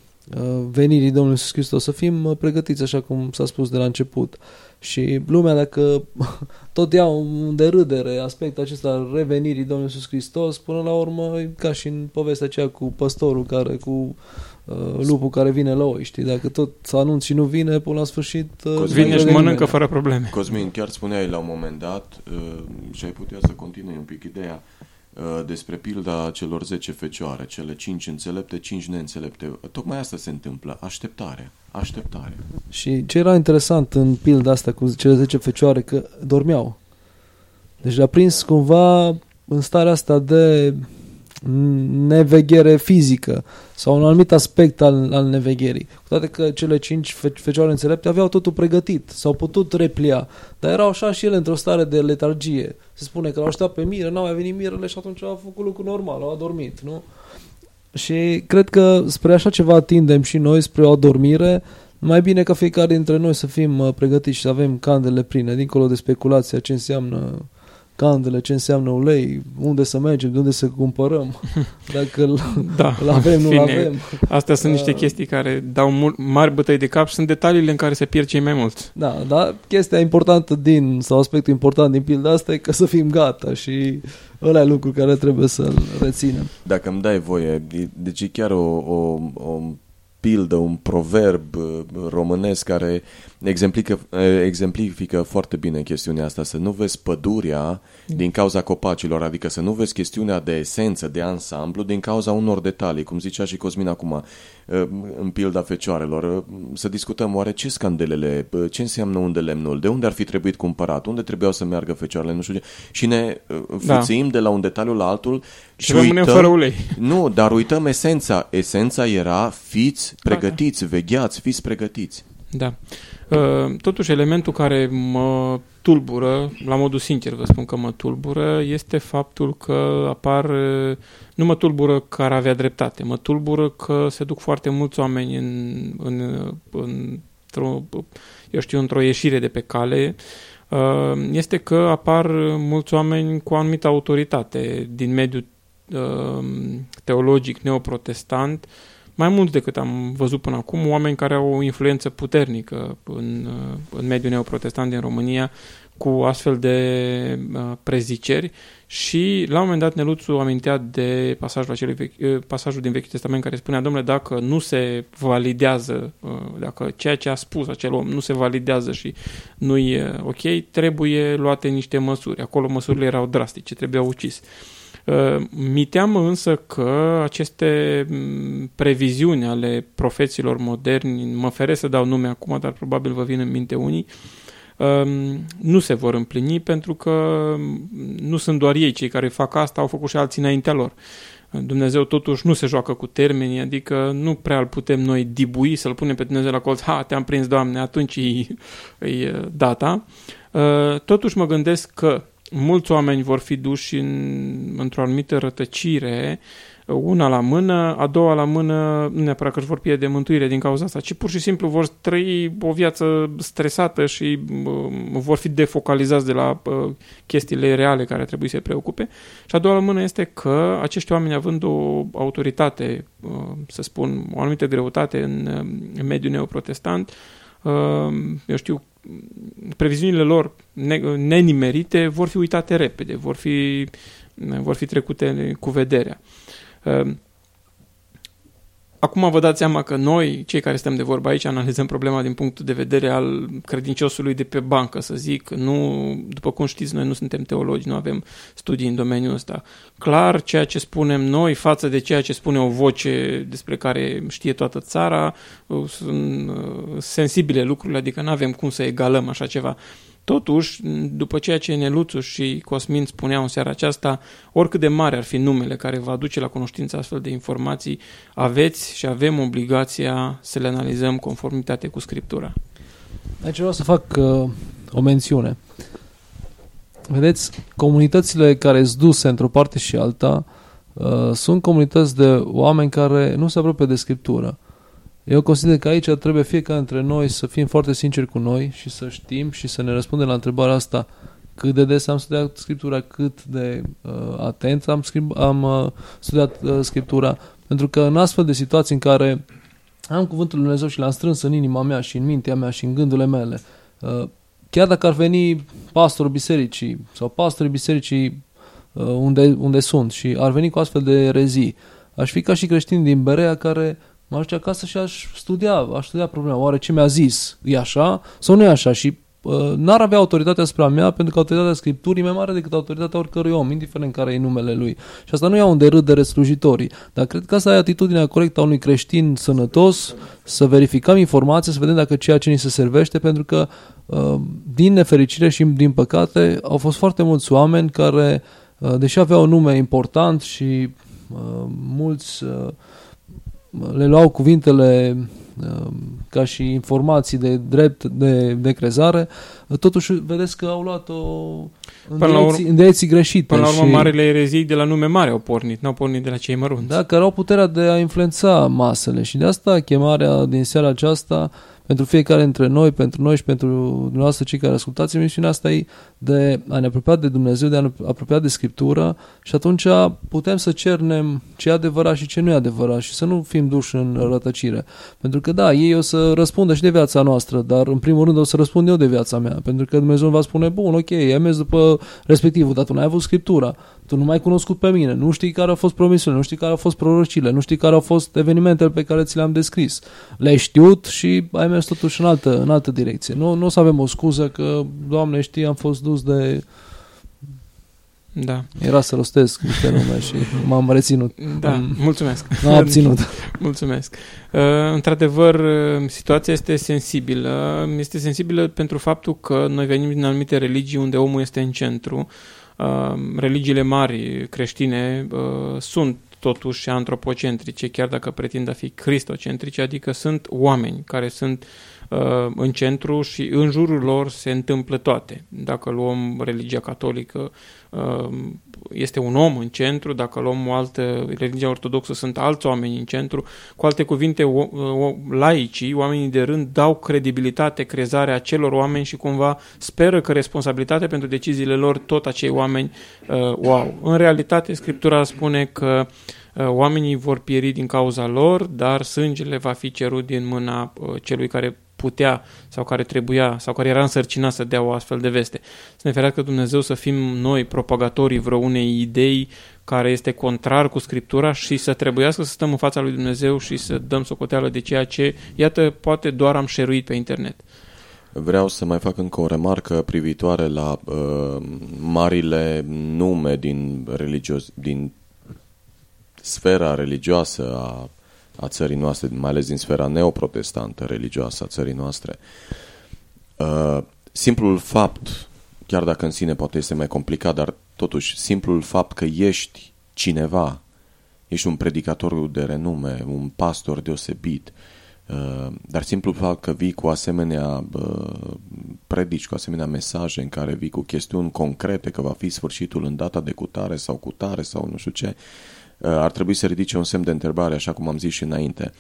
venirii Domnului Iisus Hristos, să fim uh, pregătiți așa cum s-a spus de la început. Și lumea, dacă [LAUGHS] tot ia un de râdere aspectul acesta revenirii Domnului Iisus Hristos, până la urmă, ca și în povestea aceea cu păstorul care cu uh, lupul care vine la oi, știi? Dacă tot să anunți și nu vine, până la sfârșit... Uh, vine și mănâncă nimeni. fără probleme. Cosmin, chiar spuneai la un moment dat, uh, și ai putea să continui un pic ideea, uh, despre pilda celor 10 fecioare, cele 5 înțelepte, 5 neînțelepte. Tocmai asta se întâmplă, așteptare, așteptare. Și ce era interesant în pilda asta cu cele 10 fecioare, că dormeau. Deci le-a prins cumva în starea asta de neveghere fizică sau un anumit aspect al, al nevegherii. Cu toate că cele cinci fe- fecioare înțelepte aveau totul pregătit, s-au putut replia, dar erau așa și ele într-o stare de letargie. Se spune că l-au așteptat pe miră, n-au mai venit mirele și atunci au făcut lucru normal, au adormit, nu? Și cred că spre așa ceva tindem și noi, spre o adormire, mai bine ca fiecare dintre noi să fim uh, pregătiți și să avem candele pline, dincolo de speculația ce înseamnă candele, ce înseamnă ulei, unde să mergem, de unde să cumpărăm, [LAUGHS] dacă îl, da, îl avem, nu avem. Astea sunt niște uh, chestii care dau mari bătăi de cap și sunt detaliile în care se pierd cei mai mulți. Da, dar chestia importantă din, sau aspectul important din pilda asta e că să fim gata și ăla e lucru care trebuie să-l reținem. Dacă îmi dai voie, deci e chiar o, o, o pildă, un proverb uh, românesc care exemplifică, uh, exemplifică foarte bine chestiunea asta, să nu vezi pădurea din cauza copacilor, adică să nu vezi chestiunea de esență, de ansamblu, din cauza unor detalii, cum zicea și Cosmin acum, uh, în pilda fecioarelor, să discutăm oare ce scandelele, ce înseamnă unde lemnul, de unde ar fi trebuit cumpărat, unde trebuiau să meargă fecioarele, nu știu ce, și ne fuțim da. de la un detaliu la altul și, și uităm, fără ulei. Nu, dar uităm esența. Esența era fiți pregătiți, da, da. vegheați, fiți pregătiți. Da. Uh, totuși, elementul care mă tulbură, la modul sincer vă spun că mă tulbură, este faptul că apar, uh, nu mă tulbură că ar avea dreptate, mă tulbură că se duc foarte mulți oameni în, în, în într-o, eu știu, într-o ieșire de pe cale, uh, este că apar mulți oameni cu o anumită autoritate din mediul teologic neoprotestant, mai mult decât am văzut până acum, oameni care au o influență puternică în, uh, în mediul neoprotestant din România cu astfel de uh, preziceri și la un moment dat Neluțu amintea de pasajul, acelui vechi, uh, pasajul din Vechiul Testament care spunea, domnule, dacă nu se validează, uh, dacă ceea ce a spus acel om nu se validează și nu e ok, trebuie luate niște măsuri. Acolo măsurile erau drastice, trebuia ucis. Uh, Uh, mi teamă însă că aceste mm, previziuni ale profeților moderni, mă feresc să dau nume acum, dar probabil vă vin în minte unii, um, nu se vor împlini pentru că mm, nu sunt doar ei cei care fac asta, au făcut și alții înaintea lor. Dumnezeu totuși nu se joacă cu termenii, adică nu prea îl putem noi dibui, să-l punem pe Dumnezeu la colț, ha, te-am prins, Doamne, atunci e, e data. Uh, totuși mă gândesc că mulți oameni vor fi duși în, într-o anumită rătăcire, una la mână, a doua la mână, nu neapărat că își vor pierde mântuire din cauza asta, ci pur și simplu vor trăi o viață stresată și uh, vor fi defocalizați de la uh, chestiile reale care trebuie să se preocupe. Și a doua la mână este că acești oameni, având o autoritate, uh, să spun, o anumită greutate în, uh, în mediul neoprotestant, uh, eu știu, previziunile lor nenimerite vor fi uitate repede, vor fi, vor fi trecute cu vederea. Ehm, acum vă dați seama că noi, cei care stăm de vorba aici, analizăm problema din punctul de vedere al credinciosului de pe bancă, să zic. Nu, după cum știți, noi nu suntem teologi, nu avem studii în domeniul ăsta. Clar, ceea ce spunem noi față de ceea ce spune o voce despre care știe toată țara, uh, sunt uh, sensibile lucrurile, adică nu avem cum să egalăm așa ceva. Totuși, după ceea ce Neluțu și Cosmin spuneau în seara aceasta, oricât de mare ar fi numele care va duce la cunoștință astfel de informații, aveți și avem obligația să le analizăm conformitate cu Scriptura. Aici vreau să fac uh, o mențiune. Vedeți, comunitățile care sunt duse într-o parte și alta uh, sunt comunități de oameni care nu se apropie de Scriptură. Eu consider că aici trebuie fiecare dintre noi să fim foarte sinceri cu noi și să știm și să ne răspundem la întrebarea asta cât de des am studiat Scriptura, cât de uh, atent am, scrib, am uh, studiat uh, Scriptura, pentru că în astfel de situații în care am Cuvântul Lui Dumnezeu și l-am strâns în inima mea și în mintea mea și în gândurile mele, uh, chiar dacă ar veni pastorul bisericii sau pastorii bisericii uh, unde, unde sunt și ar veni cu astfel de rezii, aș fi ca și creștini din Berea care mă aș acasă și aș studia, aș studia problema. Oare ce mi-a zis e așa sau nu e așa? Și uh, n-ar avea autoritatea asupra mea pentru că autoritatea Scripturii e mai mare decât autoritatea oricărui om, indiferent care e numele lui. Și asta nu e un derâdere slujitorii, dar cred că asta e atitudinea corectă a unui creștin sănătos, să verificăm informații, să vedem dacă ceea ce ni se servește, pentru că uh, din nefericire și din păcate au fost foarte mulți oameni care, uh, deși aveau un nume important și uh, mulți uh, le luau cuvintele um, ca și informații de drept de, de crezare, totuși vedeți că au luat-o în, Până la direcții, în direcții greșite. Până la urmă, și, marile erezii de la nume mare au pornit, n-au pornit de la cei mărunți. Da, care au puterea de a influența masele și de asta chemarea din seara aceasta pentru fiecare dintre noi, pentru noi și pentru dumneavoastră cei care ascultați emisiunea asta e de a ne apropia de Dumnezeu, de a ne apropia de Scriptură și atunci putem să cernem ce e adevărat și ce nu e adevărat și să nu fim duși în rătăcire. Pentru că da, ei o să răspundă și de viața noastră, dar în primul rând o să răspund eu de viața mea, pentru că Dumnezeu va spune, bun, ok, ai mers după respectivul, dar tu n-ai avut Scriptura, tu nu mai ai cunoscut pe mine, nu știi care au fost promisiunile, nu știi care au fost prorocile, nu știi care au fost evenimentele pe care ți le-am descris. Le-ai știut și ai mers totuși în altă, în altă direcție. Nu, nu o să avem o scuză că, Doamne știi, am fost dus de... Da. Era să rostesc niște nume și m-am reținut. Da, Am- mulțumesc. [LAUGHS] M-am abținut. [LAUGHS] Mulțumesc. Uh, într-adevăr, uh, situația este sensibilă. Este sensibilă pentru faptul că noi venim din anumite religii unde omul este în centru. Uh, religiile mari creștine uh, sunt totuși antropocentrice, chiar dacă pretind a fi cristocentrice, adică sunt oameni care sunt uh, în centru și în jurul lor se întâmplă toate. Dacă luăm religia catolică, uh, este un om în centru, dacă luăm o altă religie ortodoxă, sunt alți oameni în centru. Cu alte cuvinte, o, o, laicii, oamenii de rând, dau credibilitate crezarea acelor oameni și cumva speră că responsabilitatea pentru deciziile lor tot acei oameni uh, o au. În realitate, Scriptura spune că uh, oamenii vor pieri din cauza lor, dar sângele va fi cerut din mâna uh, celui care putea sau care trebuia sau care era însărcinat să dea o astfel de veste. Să ne ferească Dumnezeu să fim noi propagatorii vreo unei idei care este contrar cu Scriptura și să trebuiască să stăm în fața lui Dumnezeu și să dăm socoteală de ceea ce, iată, poate doar am șeruit pe internet. Vreau să mai fac încă o remarcă privitoare la uh, marile nume din, religios, din sfera religioasă a, a țării noastre, mai ales din sfera neoprotestantă religioasă a țării noastre. Uh, simplul fapt, chiar dacă în sine poate este mai complicat, dar totuși simplul fapt că ești cineva, ești un predicator de renume, un pastor deosebit, Uh, dar simplu fapt că vii cu asemenea uh, predici, cu asemenea mesaje în care vii cu chestiuni concrete că va fi sfârșitul în data de cutare sau cutare sau nu știu ce, uh, ar trebui să ridice un semn de întrebare, așa cum am zis și înainte.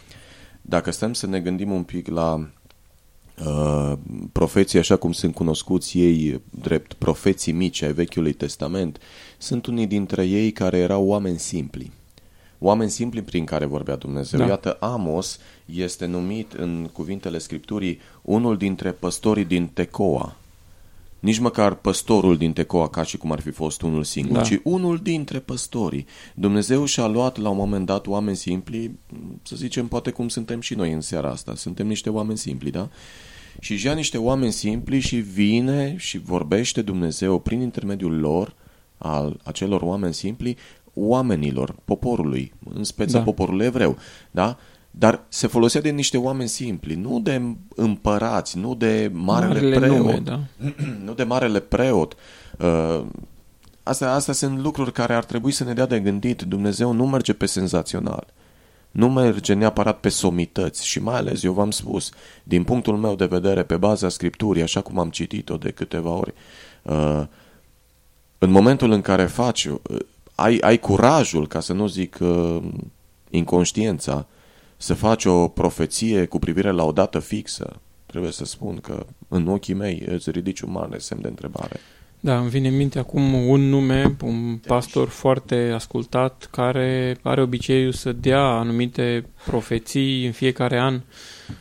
Dacă stăm să ne gândim un pic la uh, profeții așa cum sunt cunoscuți ei drept profeții mici ai Vechiului Testament, sunt unii dintre ei care erau oameni simpli oameni simpli prin care vorbea Dumnezeu. Da. Iată, Amos este numit în cuvintele Scripturii unul dintre păstorii din Tecoa. Nici măcar păstorul din Tecoa ca și cum ar fi fost unul singur, Da. ci unul dintre păstorii. Dumnezeu și-a luat la un moment dat oameni simpli, să zicem poate cum suntem și noi în seara asta. Suntem niște oameni simpli, da? Și își ia niște oameni simpli și vine și vorbește Dumnezeu prin intermediul lor, al acelor oameni simpli, oamenilor, poporului, în speță Da. poporul evreu, da? Dar se folosea de niște oameni simpli, nu de împărați, nu de marele Marele preot, nume, da. [CLEARS THROAT] nu de marele preot. Uh, Astea, astea sunt lucruri care ar trebui să ne dea de gândit. Dumnezeu nu merge pe senzațional. Nu merge neapărat pe somități și mai ales, eu v-am spus, din punctul meu de vedere, pe baza Scripturii, așa cum am citit-o de câteva ori, uh, în momentul în care faci, uh, ai, ai curajul, ca să nu zic uh, inconștiența, să faci o profeție cu privire la o dată fixă, trebuie să spun că în ochii mei îți ridici un mare semn de întrebare. Da, îmi vine în minte acum un nume, un pastor foarte ascultat, care are obiceiul să dea anumite profeții în fiecare an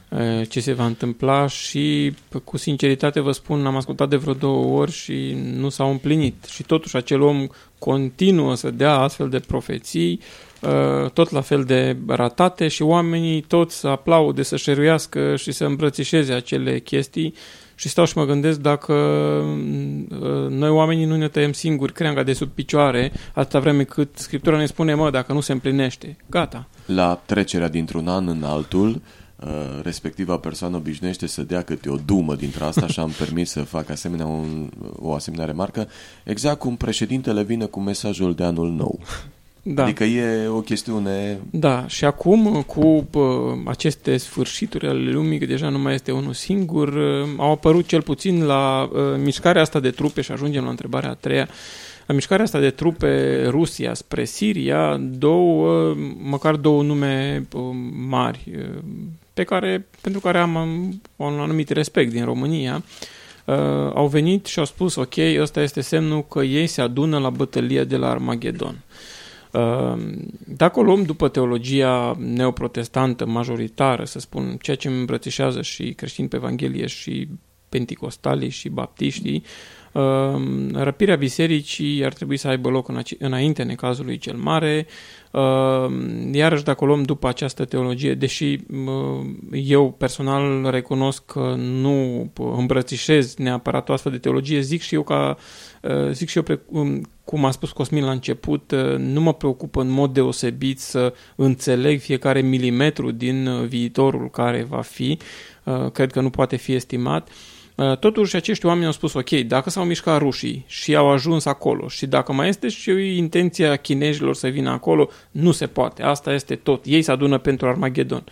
eh, ce se va întâmpla și cu sinceritate vă spun, am ascultat de vreo două ori și nu s-au împlinit. Și totuși acel om continuă să dea astfel de profeții, eh, tot la fel de ratate și oamenii toți să aplaude, să șeruiască și să îmbrățișeze acele chestii și stau și mă gândesc dacă uh, noi oamenii nu ne tăiem singuri creanga de sub picioare atâta vreme cât Scriptura ne spune, mă, dacă nu se împlinește, gata. La trecerea dintr-un an în altul, uh, respectiva persoană obișnuiește să dea câte o dumă dintre asta și am permis să fac asemenea un, o asemenea remarcă, exact cum președintele vine cu mesajul de anul nou. Da. Adică e o chestiune... Da, și acum cu pă, aceste sfârșituri ale lumii, că deja nu mai este unul singur, uh, au apărut cel puțin la uh, mișcarea asta de trupe și ajungem la întrebarea a treia, la mișcarea asta de trupe Rusia spre Siria, două, măcar două nume uh, mari, uh, pe care, pentru care am um, un anumit respect din România, uh, au venit și au spus, ok, ăsta este semnul că ei se adună la bătălia de la Armagedon. Uh, Dacă o luăm după teologia neoprotestantă majoritară, să spun, ceea ce îmbrățișează și creștini pe Evanghelie și penticostalii și baptiștii, uh, răpirea bisericii ar trebui să aibă loc în ace- înainte necazului cel mare. Uh, Iarăși, dacă o luăm după această teologie, deși uh, eu personal recunosc că nu îmbrățișez neapărat o astfel de teologie, zic și eu ca Uh, zic și eu, precum, cum a spus Cosmin la început, uh, nu mă preocupă în mod deosebit să înțeleg fiecare milimetru din uh, viitorul care va fi, cred că nu poate fi estimat. Totuși, acești oameni au spus, ok, dacă s-au mișcat rușii și au ajuns acolo și dacă mai este și intenția chinezilor să vină acolo, nu se poate. Asta este tot. Ei se adună pentru Armagedon.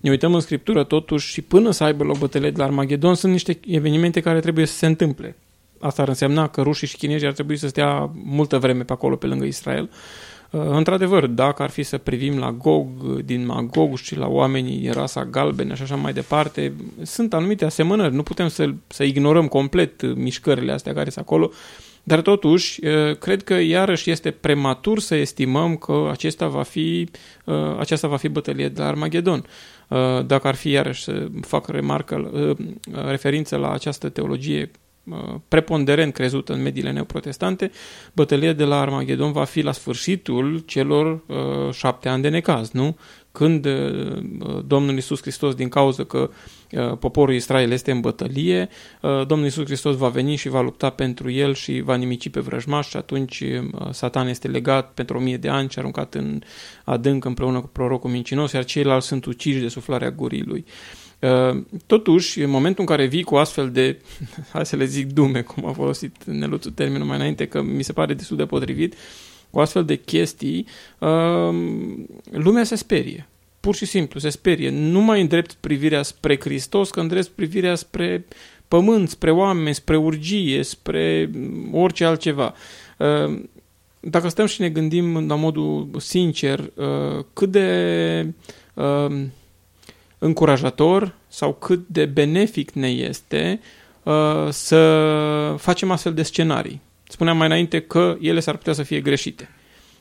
Ne uităm în Scriptură totuși și până să aibă loc bătălie de la Armagedon sunt niște evenimente care trebuie să se întâmple. Asta ar însemna că rușii și chinezii ar trebui să stea multă vreme pe acolo, pe lângă Israel. Uh, într-adevăr, dacă ar fi să privim la Gog din Magog și la oamenii din rasa galbene și așa mai departe, sunt anumite asemănări. Nu putem să, să ignorăm complet mișcările astea care sunt acolo, dar totuși, uh, cred că iarăși este prematur să estimăm că acesta va fi, uh, aceasta va fi bătălie de la Armagedon. Dacă ar fi iarăși să fac remarcă, referință la această teologie preponderent crezut în mediile neoprotestante, bătălia de la Armagedon va fi la sfârșitul celor uh, șapte ani de necaz, nu? Când uh, Domnul Iisus Hristos, din cauza că uh, poporul Israel este în bătălie, uh, Domnul Iisus Hristos va veni și va lupta pentru el și va nimici pe vrăjmaș și atunci uh, Satan este legat pentru o mie de ani și aruncat în adânc împreună cu prorocul mincinos, iar ceilalți sunt uciși de suflarea gurii lui. Uh, Totuși, în momentul în care vii cu astfel de, [LAUGHS] hai să le zic dume, cum a folosit Neluțul termenul mai înainte, că mi se pare destul de potrivit, cu astfel de chestii, uh, lumea se sperie. Pur și simplu se sperie. Nu mai îndrept privirea spre Hristos, că îndrept privirea spre pământ, spre oameni, spre urgie, spre orice altceva. Uh, Dacă stăm și ne gândim la modul sincer, cât de încurajator sau cât de benefic ne este uh, să facem astfel de scenarii. Spuneam mai înainte că ele s-ar putea să fie greșite.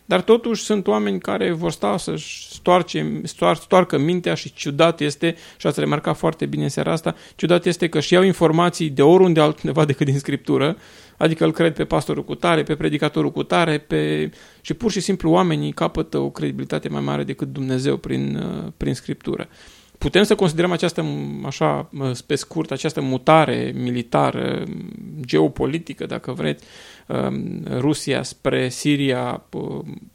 dar totuși sunt oameni care vor sta să-și stoarce, stoar, stoarcă mintea și ciudat este, și ați remarcat foarte bine în seara asta, ciudat este că și iau informații de oriunde altundeva [LAUGHS] decât din Scriptură, adică îl cred pe pastorul cu tare, pe predicatorul cu tare, pe... și pur și simplu oamenii capătă o credibilitate mai mare decât Dumnezeu prin, uh, prin Scriptură. Putem să considerăm această, așa, pe scurt, această mutare militară, geopolitică, dacă vreți, um, Rusia spre Siria, um,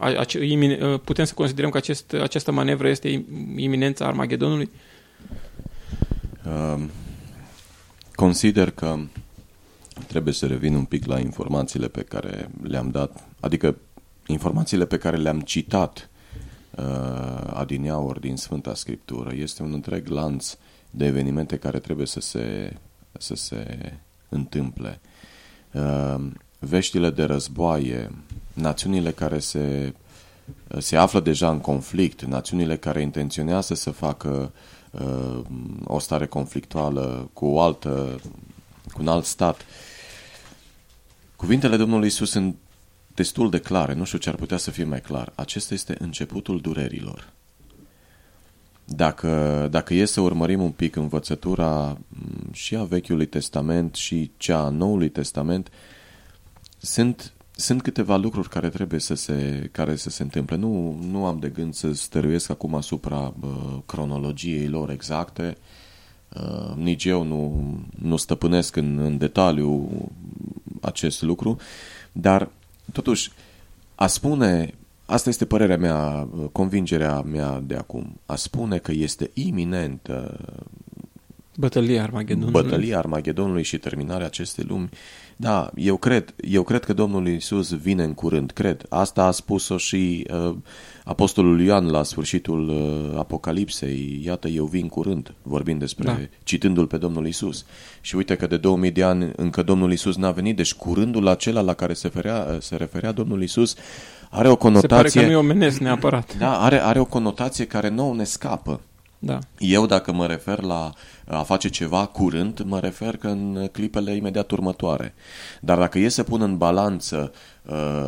uh, putem să considerăm că acest, această manevră este iminența Armagedonului? Um, consider că trebuie să revin un pic la informațiile pe care le-am dat, adică informațiile pe care le-am citat uh, adineauri din Sfânta Scriptură. Este un întreg lanț de evenimente care trebuie să se, să se întâmple. Uh, veștile de războaie, națiunile care se, se află deja în conflict, națiunile care intenționează să facă uh, o stare conflictuală cu o altă, cu un alt stat. Cuvintele Domnului Isus sunt destul de clare, nu știu ce ar putea să fie mai clar. Acesta este începutul durerilor. Dacă, dacă e să urmărim un pic învățătura mm, și a Vechiului Testament și cea a Noului Testament, sunt, sunt câteva lucruri care trebuie să se, care să se întâmple. Nu, nu am de gând să stăruiesc acum asupra uh, cronologiei lor exacte, uh, nici eu nu, nu stăpânesc în, în detaliu acest lucru, dar Totuși, a spune, asta este părerea mea, convingerea mea de acum, a spune că este iminent Bătălia Armagedonului. Bătălia Armagedonului și terminarea acestei lumi. Da, eu cred, eu cred că Domnul Isus vine în curând, cred. Asta a spus-o și uh, Apostolul Ioan la sfârșitul uh, Apocalipsei. Iată, eu vin curând, vorbind despre, da. citându-l pe Domnul Isus. Și uite că de 2000 de ani încă Domnul Isus n-a venit, deci curândul acela la care se, ferea, se referea Domnul Isus are o conotație... Se pare că nu e omenesc neapărat. Da, are, are o conotație care nouă ne scapă. Da. Eu, dacă mă refer la a face ceva curând, mă refer că în clipele imediat următoare. Dar dacă e să pun în balanță uh,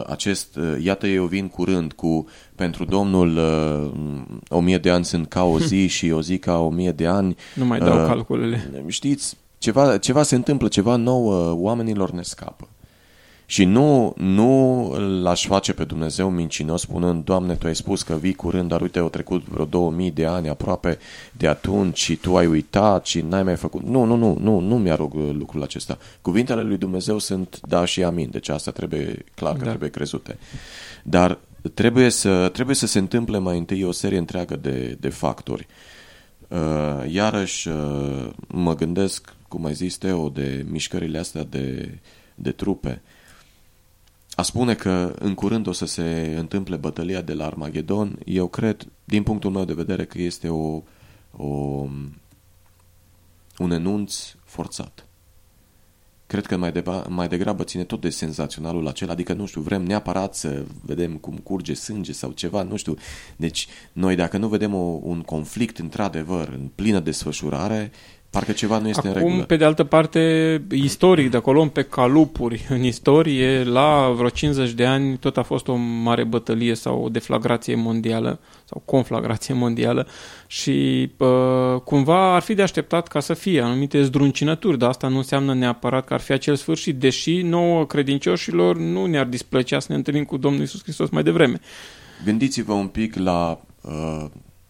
acest, uh, iată eu vin curând cu pentru Domnul uh, o mie de ani sunt ca o zi [LAUGHS] și o zi ca o mie de ani. Nu mai dau uh, calculele. Știți, ceva, ceva se întâmplă, ceva nou uh, oamenilor ne scapă. Și nu, nu l-aș face pe Dumnezeu mincinos spunând, Doamne, Tu ai spus că vii curând, dar uite, au trecut vreo 2000 de ani aproape de atunci și Tu ai uitat și n-ai mai făcut. Nu, nu, nu, nu, nu mi-arog lucrul acesta. Cuvintele lui Dumnezeu sunt da și amin, deci asta trebuie, clar că da. trebuie crezute. Dar trebuie să, trebuie să se întâmple mai întâi o serie întreagă de, de factori. Uh, iarăși uh, mă gândesc, cum ai zis Teo, de mișcările astea de, de trupe. A spune că în curând o să se întâmple bătălia de la Armagedon, eu cred, din punctul meu de vedere, că este o, o, un enunț forțat. Cred că mai, deba, mai degrabă ține tot de senzaționalul acela, adică, nu știu, vrem neapărat să vedem cum curge sânge sau ceva, nu știu. Deci, noi dacă nu vedem o, un conflict într-adevăr în plină desfășurare, Parcă ceva nu este Acum, în regulă. pe de altă parte, istoric, dacă o luăm pe calupuri în istorie, la vreo 50 de ani tot a fost o mare bătălie sau o deflagrație mondială sau conflagrație mondială și uh, cumva ar fi de așteptat ca să fie anumite zdruncinături, dar asta nu înseamnă neapărat că ar fi acel sfârșit, deși nouă credincioșilor nu ne-ar displăcea să ne întâlnim cu Domnul Isus Hristos mai devreme. Gândiți-vă un pic la uh,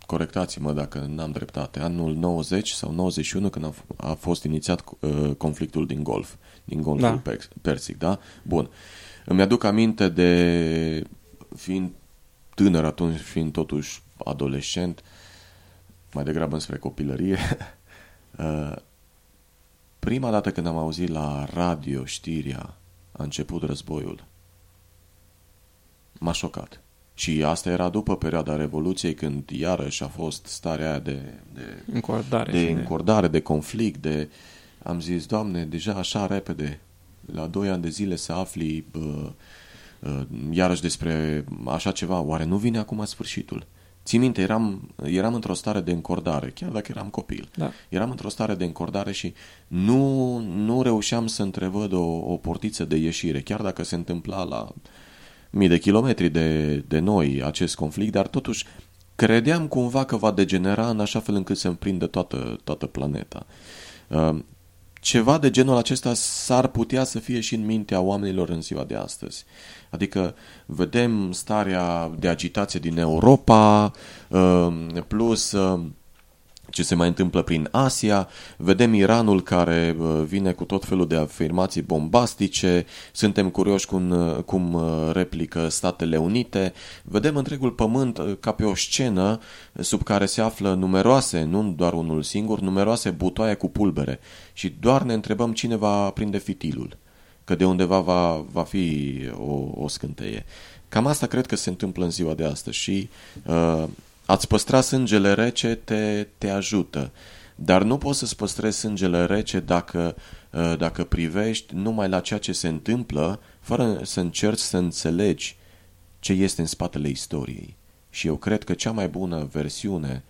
corectați-mă dacă n-am dreptate, anul 90 sau 91 când a, a fost inițiat uh, conflictul din Golf, din Golful da. Persic, da? Bun. Îmi aduc aminte de fiind tânăr atunci, fiind totuși adolescent, mai degrabă înspre copilărie, [LAUGHS] uh, prima dată când am auzit la radio știrea a început războiul, m-a șocat. Și asta era după perioada Revoluției, când iarăși a fost starea aia de, de încordare, de, încordare, de conflict, de... Am zis, Doamne, deja așa repede, la doi ani de zile să afli uh, uh, iarăși despre așa ceva, oare nu vine acum sfârșitul? Țin minte, eram, eram într-o stare de încordare, chiar dacă eram copil. Da. Eram într-o stare de încordare și nu, nu reușeam să întrevăd o, o portiță de ieșire, chiar dacă se întâmpla la mii de kilometri de, de noi acest conflict, dar totuși credeam cumva că va degenera în așa fel încât să împrindă toată, toată planeta. Uh, ceva de genul acesta s-ar putea să fie și în mintea oamenilor în ziua de astăzi. Adică vedem starea de agitație din Europa, uh, plus uh, ce se mai întâmplă prin Asia, vedem Iranul care uh, vine cu tot felul de afirmații bombastice, suntem curioși cum, uh, cum uh, replică Statele Unite, vedem întregul pământ ca pe o scenă sub care se află numeroase, nu doar unul singur, numeroase butoaie cu pulbere. Și doar ne întrebăm cine va prinde fitilul, că de undeva va, va fi o, o scânteie. Cam asta cred că se întâmplă în ziua de astăzi și uh, Ați păstra sângele rece te, te ajută, dar nu poți să-ți păstrezi sângele rece dacă, uh, dacă privești numai la ceea ce se întâmplă, fără să încerci să înțelegi ce este în spatele istoriei. Și eu cred că cea mai bună versiune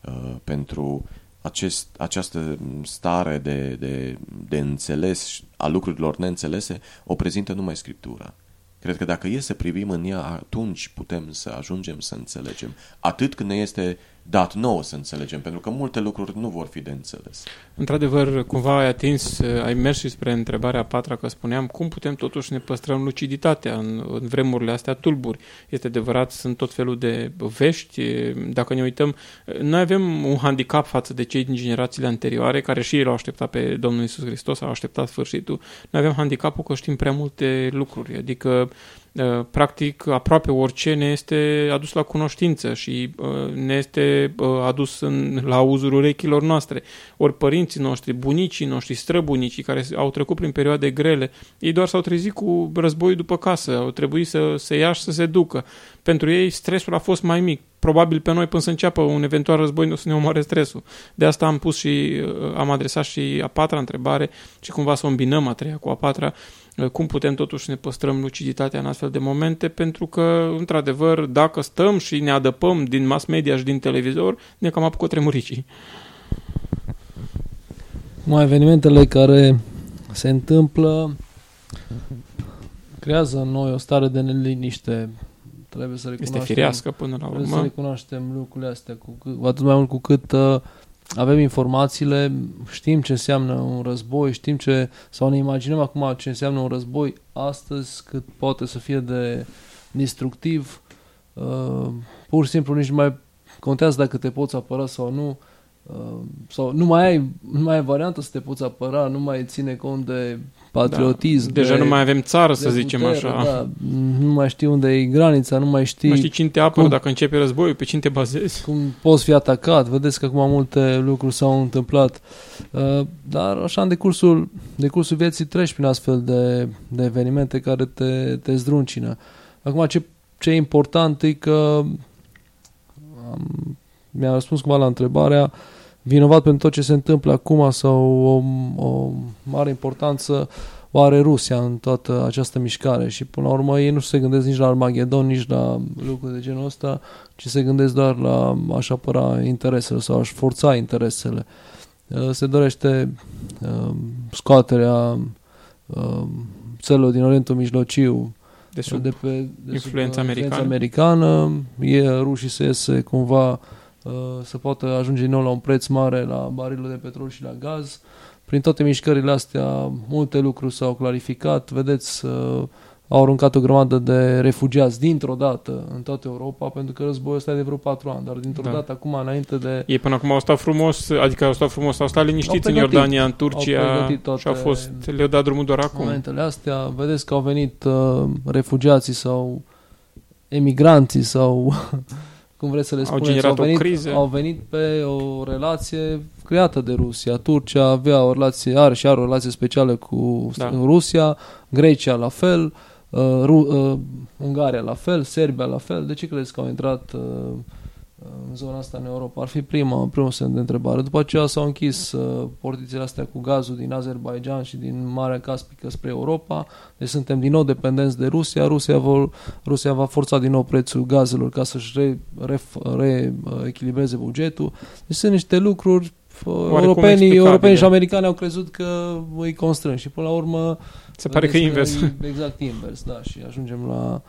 uh, pentru acest, această stare de, de, de înțeles a lucrurilor neînțelese o prezintă numai Scriptura. Cred că dacă e să privim în ea, atunci putem să ajungem să înțelegem. Atât când ne este dat nouă să înțelegem, pentru că multe lucruri nu vor fi de înțeles. Într-adevăr, cumva ai atins, ai mers și spre întrebarea patra, că spuneam, cum putem totuși ne păstrăm luciditatea în, în vremurile astea tulburi. Este adevărat, sunt tot felul de vești. Dacă ne uităm, noi avem un handicap față de cei din generațiile anterioare, care și ei l-au așteptat pe Domnul Isus Hristos, au așteptat sfârșitul. Noi avem handicapul că știm prea multe lucruri, adică Uh, practic aproape orice ne este adus la cunoștință și uh, ne este uh, adus în, la auzul urechilor noastre. Ori părinții noștri, bunicii noștri, străbunicii care au trecut prin perioade grele, ei doar s-au trezit cu războiul după casă, au trebuit să se ia și să se ducă. Pentru ei stresul a fost mai mic. Probabil pe noi până să înceapă un eventual război nu o să ne omoare stresul. De asta am pus și am adresat și a patra întrebare și cumva să o îmbinăm a treia cu a patra Uh, cum putem totuși ne păstrăm luciditatea în astfel de momente, pentru că, într-adevăr, dacă stăm și ne adăpăm din mass media și din televizor, ne cam apucă tremuricii. Mai evenimentele care se întâmplă creează în noi o stare de neliniște. Trebuie să recunoaștem. Este firească până la urmă. Trebuie să recunoaștem lucrurile astea, cu, cu atât mai mult cu cât uh, avem informațiile, știm ce înseamnă un război, știm ce, sau ne imaginăm acum ce înseamnă un război astăzi, cât poate să fie de destructiv. Uh, pur și simplu nici nu mai contează dacă te poți apăra sau nu. Uh, sau nu mai, ai, nu mai ai variantă să te poți apăra, nu mai ține cont de patriotism. Da. Deja de, nu mai avem țară, să zicem putere, așa. Da. Nu mai știi unde e granița, nu mai știi... Nu știi cine te apără, cum, dacă începe războiul, pe cine te bazezi. Cum poți fi atacat. Vedeți că acum multe lucruri s-au întâmplat. Uh, dar așa, în decursul, decursul vieții treci prin astfel de, de evenimente care te, te zdruncină. Acum, ce, ce e important e că am, mi-a răspuns cumva la întrebarea vinovat pentru tot ce se întâmplă acum sau o, o mare importanță o are Rusia în toată această mișcare și până la urmă ei nu se gândesc nici la Armagedon, nici la lucruri de genul ăsta, ci se gândesc doar la a-și apăra interesele sau a-și forța interesele. Uh, se dorește uh, scoaterea uh, țărilor din Orientul Mijlociu de, sub de pe de influența sub, americană. americană. E, rușii se iese cumva Uh, să poată ajunge din nou la un preț mare la barilul de petrol și la gaz. Prin toate mișcările astea, multe lucruri s-au clarificat. Vedeți, uh, au aruncat o grămadă de refugiați dintr-o dată în toată Europa, pentru că războiul ăsta e de vreo patru ani, dar dintr-o da. dată acum înainte de... Ei până acum au stat frumos, adică au stat frumos, au stat liniștiți au pregătit, în Iordania, în Turcia au și au fost, le-au dat drumul doar acum. Momentele astea, vedeți că au venit uh, refugiații sau emigranții sau [LAUGHS] cum vreți să le spuneți, au, generat au, venit, o criză. au venit pe o relație creată de Rusia. Turcia avea o relație, are și are o relație specială cu da. Rusia, Grecia la fel, uh, Ru- uh, Ungaria la fel, Serbia la fel. De ce credeți că au intrat uh, în zona asta în Europa? Ar fi prima, primul semn de întrebare. După aceea s-au închis uh, portițele astea cu gazul din Azerbaijan și din Marea Caspică spre Europa. Deci suntem din nou dependenți de Rusia. Rusia, vor, Rusia va forța din nou prețul gazelor ca să-și reechilibreze re, re, bugetul. Deci sunt niște lucruri europenii, europenii și americani au crezut că îi constrâng și până la urmă se pare că e invers. Exact invers, da, și ajungem la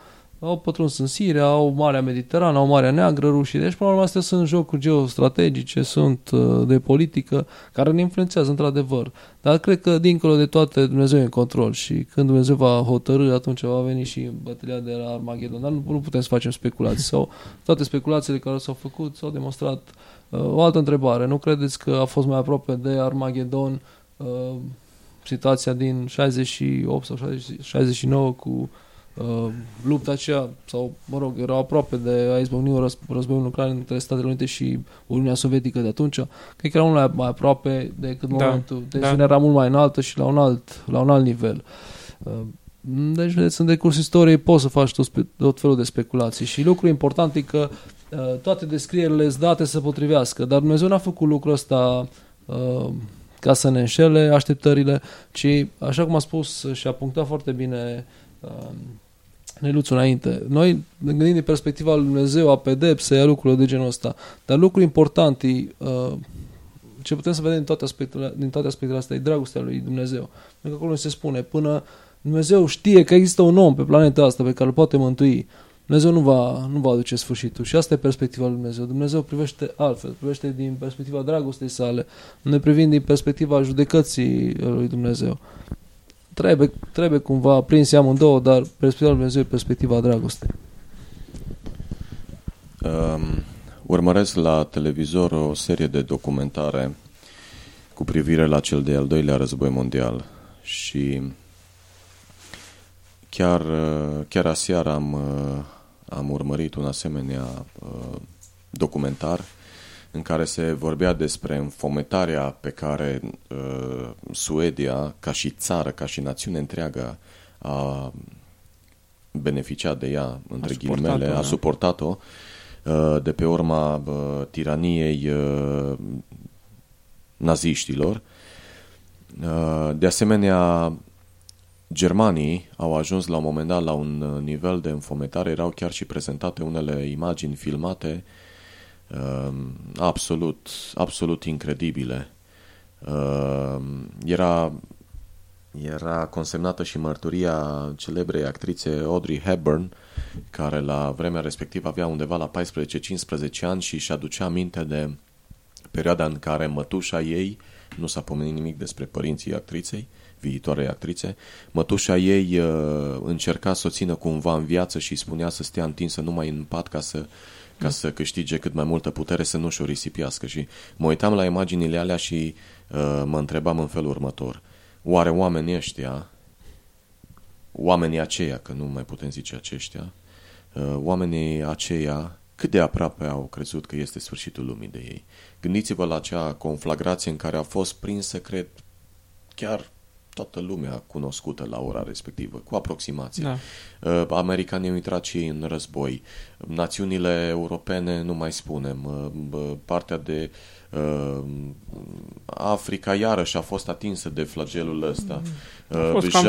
au pătruns în Siria, au Marea Mediterană, au Marea Neagră, rușii. Deci, până la urmă, astea sunt jocuri geostrategice, sunt uh, de politică, care ne influențează într-adevăr. Dar cred că, dincolo de toate, Dumnezeu e în control și când Dumnezeu va hotărâ, atunci va veni și bătălia de la Armagedon. Dar nu, nu putem să facem speculații. Sau toate speculațiile care s-au făcut s-au demonstrat. Uh, o altă întrebare. Nu credeți că a fost mai aproape de Armagedon uh, situația din 68 sau 69 cu uh, lupta aceea, sau mă rog, erau aproape de a izbucni războiul nuclear între Statele Unite și Uniunea Sovietică de atunci, cred că era mult mai aproape decât da, momentul. Deci da. era mult mai înaltă și la un alt, la un alt nivel. Uh, deci, vedeți, în decurs istoriei poți să faci tot, tot felul de speculații și lucrul important e că uh, toate descrierile sunt date să potrivească, dar Dumnezeu n-a făcut lucrul ăsta uh, ca să ne înșele așteptările, ci, așa cum a spus și a punctat foarte bine uh, Neluțu înainte. Noi ne gândim din perspectiva lui Dumnezeu a pedepse, a lucrurilor de genul ăsta. Dar lucru important e, uh, ce putem să vedem din toate aspectele, din toate aspectele astea, e dragostea lui Dumnezeu. Pentru că acolo se spune, până Dumnezeu știe că există un om pe planeta asta pe care îl poate mântui, Dumnezeu nu va, nu va aduce sfârșitul. Și asta e perspectiva lui Dumnezeu. Dumnezeu privește altfel, privește din perspectiva dragostei sale, ne privind din perspectiva judecății lui Dumnezeu trebuie, trebuie cumva prins amândouă, dar perspectiva lui Dumnezeu e perspectiva dragostei. Um, urmăresc la televizor o serie de documentare cu privire la cel de-al doilea război mondial și chiar, chiar aseară am, am urmărit un asemenea uh, documentar în care se vorbea despre înfometarea pe care uh, Suedia, ca și țară, ca și națiune întreagă, a beneficiat de ea, între a ghilimele, a da. suportat-o uh, de pe urma uh, tiraniei uh, naziștilor. Uh, de asemenea, germanii au ajuns la un moment dat la un uh, nivel de înfometare, erau chiar și prezentate unele imagini filmate uh, uh, absolut, absolut incredibile. Uh, era, era consemnată și mărturia celebrei actrițe Audrey Hepburn, care la vremea respectivă avea undeva la 14-15 ani și își aducea aminte de perioada în care mătușa ei, nu s-a pomenit nimic despre părinții actriței, viitoarei actrițe, mătușa ei uh, încerca să o țină cumva în viață și spunea să stea întinsă numai în pat ca să ca să câștige cât mai multă putere să nu și-o risipiască. Și mă uitam la imaginile alea și uh, mă întrebam în felul următor. Oare oamenii ăștia, oamenii aceia, că nu mai putem zice aceștia, uh, oamenii aceia cât de aproape au crezut că este sfârșitul lumii de ei. Gândiți-vă la acea conflagrație în care a fost prinsă, cred, chiar toată lumea cunoscută la ora respectivă, cu aproximație. Da. Uh, americanii au intrat și ei în război. Națiunile europene, nu mai spunem, uh, partea de uh, Africa iarăși a fost atinsă de flagelul ăsta.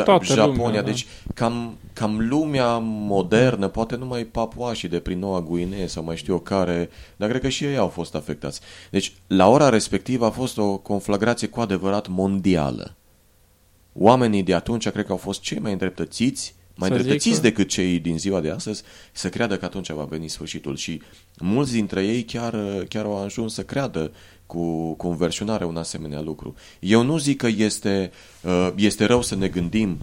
cam Japonia, lumea, da. deci cam, cam lumea modernă, poate numai papuașii de prin Noua Guinee sau mai știu eu care, dar cred că și ei au fost afectați. Deci la ora respectivă a fost o conflagrație cu adevărat mondială oamenii de atunci cred că au fost cei mai îndreptățiți, mai îndreptățiți decât cei din ziua de astăzi, să creadă că atunci va veni sfârșitul. Și mulți dintre ei chiar, chiar au ajuns să creadă cu conversionare un asemenea lucru. Eu nu zic că este, uh, este rău să ne gândim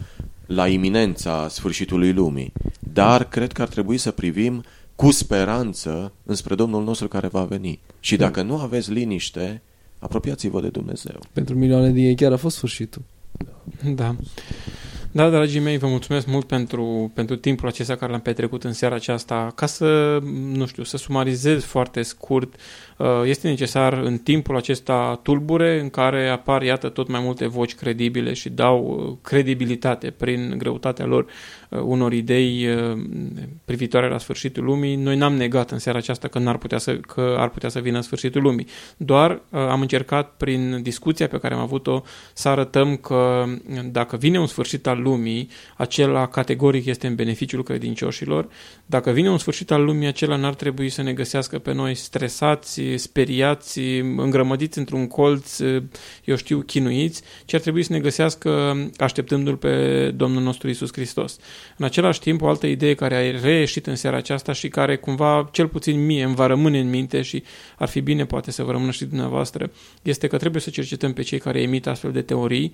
la iminența sfârșitului lumii, dar cred că ar trebui să privim cu speranță înspre Domnul nostru care va veni. Și dacă nu aveți liniște, apropiați-vă de Dumnezeu. Pentru milioane de ei chiar a fost sfârșitul. Da. Da, dragii mei, vă mulțumesc mult pentru, pentru timpul acesta care l-am petrecut în seara aceasta. Ca să, nu știu, să sumarizez foarte scurt, uh, este necesar în timpul acesta tulbure în care apar, iată, tot mai multe voci credibile și dau uh, credibilitate prin greutatea lor uh, unor idei privitoare la sfârșitul lumii. Noi n-am negat în seara aceasta că, n-ar putea să, că ar putea să vină sfârșitul lumii. Doar am încercat prin discuția pe care am avut-o să arătăm că dacă vine un sfârșit al lumii, acela categoric este în beneficiul credincioșilor. Dacă vine un sfârșit al lumii, acela n-ar trebui să ne găsească pe noi stresați, speriați, îngrămădiți într-un colț, eu știu, chinuiți, ci ar trebui să ne găsească așteptându-L pe Domnul nostru Isus Hristos. În același timp, o altă idee care a reieșit în seara aceasta și care cumva, cel puțin mie, îmi va rămâne în minte și ar fi bine poate să vă rămână și dumneavoastră, este că trebuie să cercetăm pe cei care emit astfel de teorii,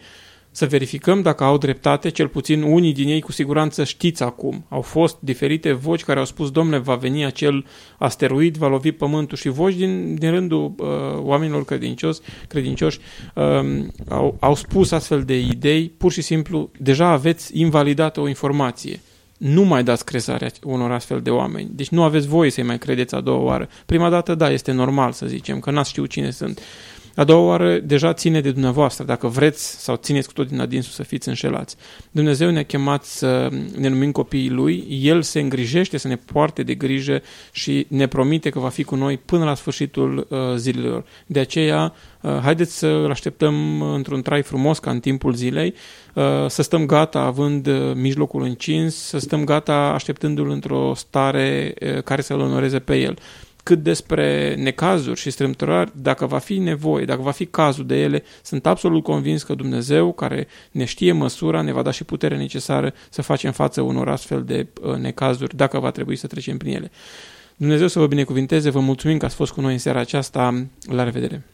să verificăm dacă au dreptate, cel puțin unii din ei cu siguranță știți acum. Au fost diferite voci care au spus, domnule, va veni acel asteroid, va lovi pământul și voci din, din rândul uh, oamenilor credincioși, credincioși uh, au, au spus astfel de idei, pur și simplu, deja aveți invalidată o informație nu mai dați crezare unor astfel de oameni. Deci nu aveți voie să-i mai credeți a doua oară. Prima dată, da, este normal să zicem, că n-ați știut cine sunt. A doua oară deja ține de dumneavoastră, dacă vreți sau țineți cu tot din adinsul să fiți înșelați. Dumnezeu ne-a chemat să ne numim copiii Lui, El se îngrijește să ne poarte de grijă și ne promite că va fi cu noi până la sfârșitul uh, zilelor. De aceea, uh, haideți să îl așteptăm într-un trai frumos ca în timpul zilei, uh, să stăm gata având uh, mijlocul încins, să stăm gata așteptându-L într-o stare uh, care să-L onoreze pe El cât despre necazuri și strâmtorări, dacă va fi nevoie, dacă va fi cazul de ele, sunt absolut convins că Dumnezeu, care ne știe măsura, ne va da și puterea necesară să facem față unor astfel de uh, necazuri, dacă va trebui să trecem prin ele. Dumnezeu să vă binecuvinteze, vă mulțumim că ați fost cu noi în seara aceasta, la revedere!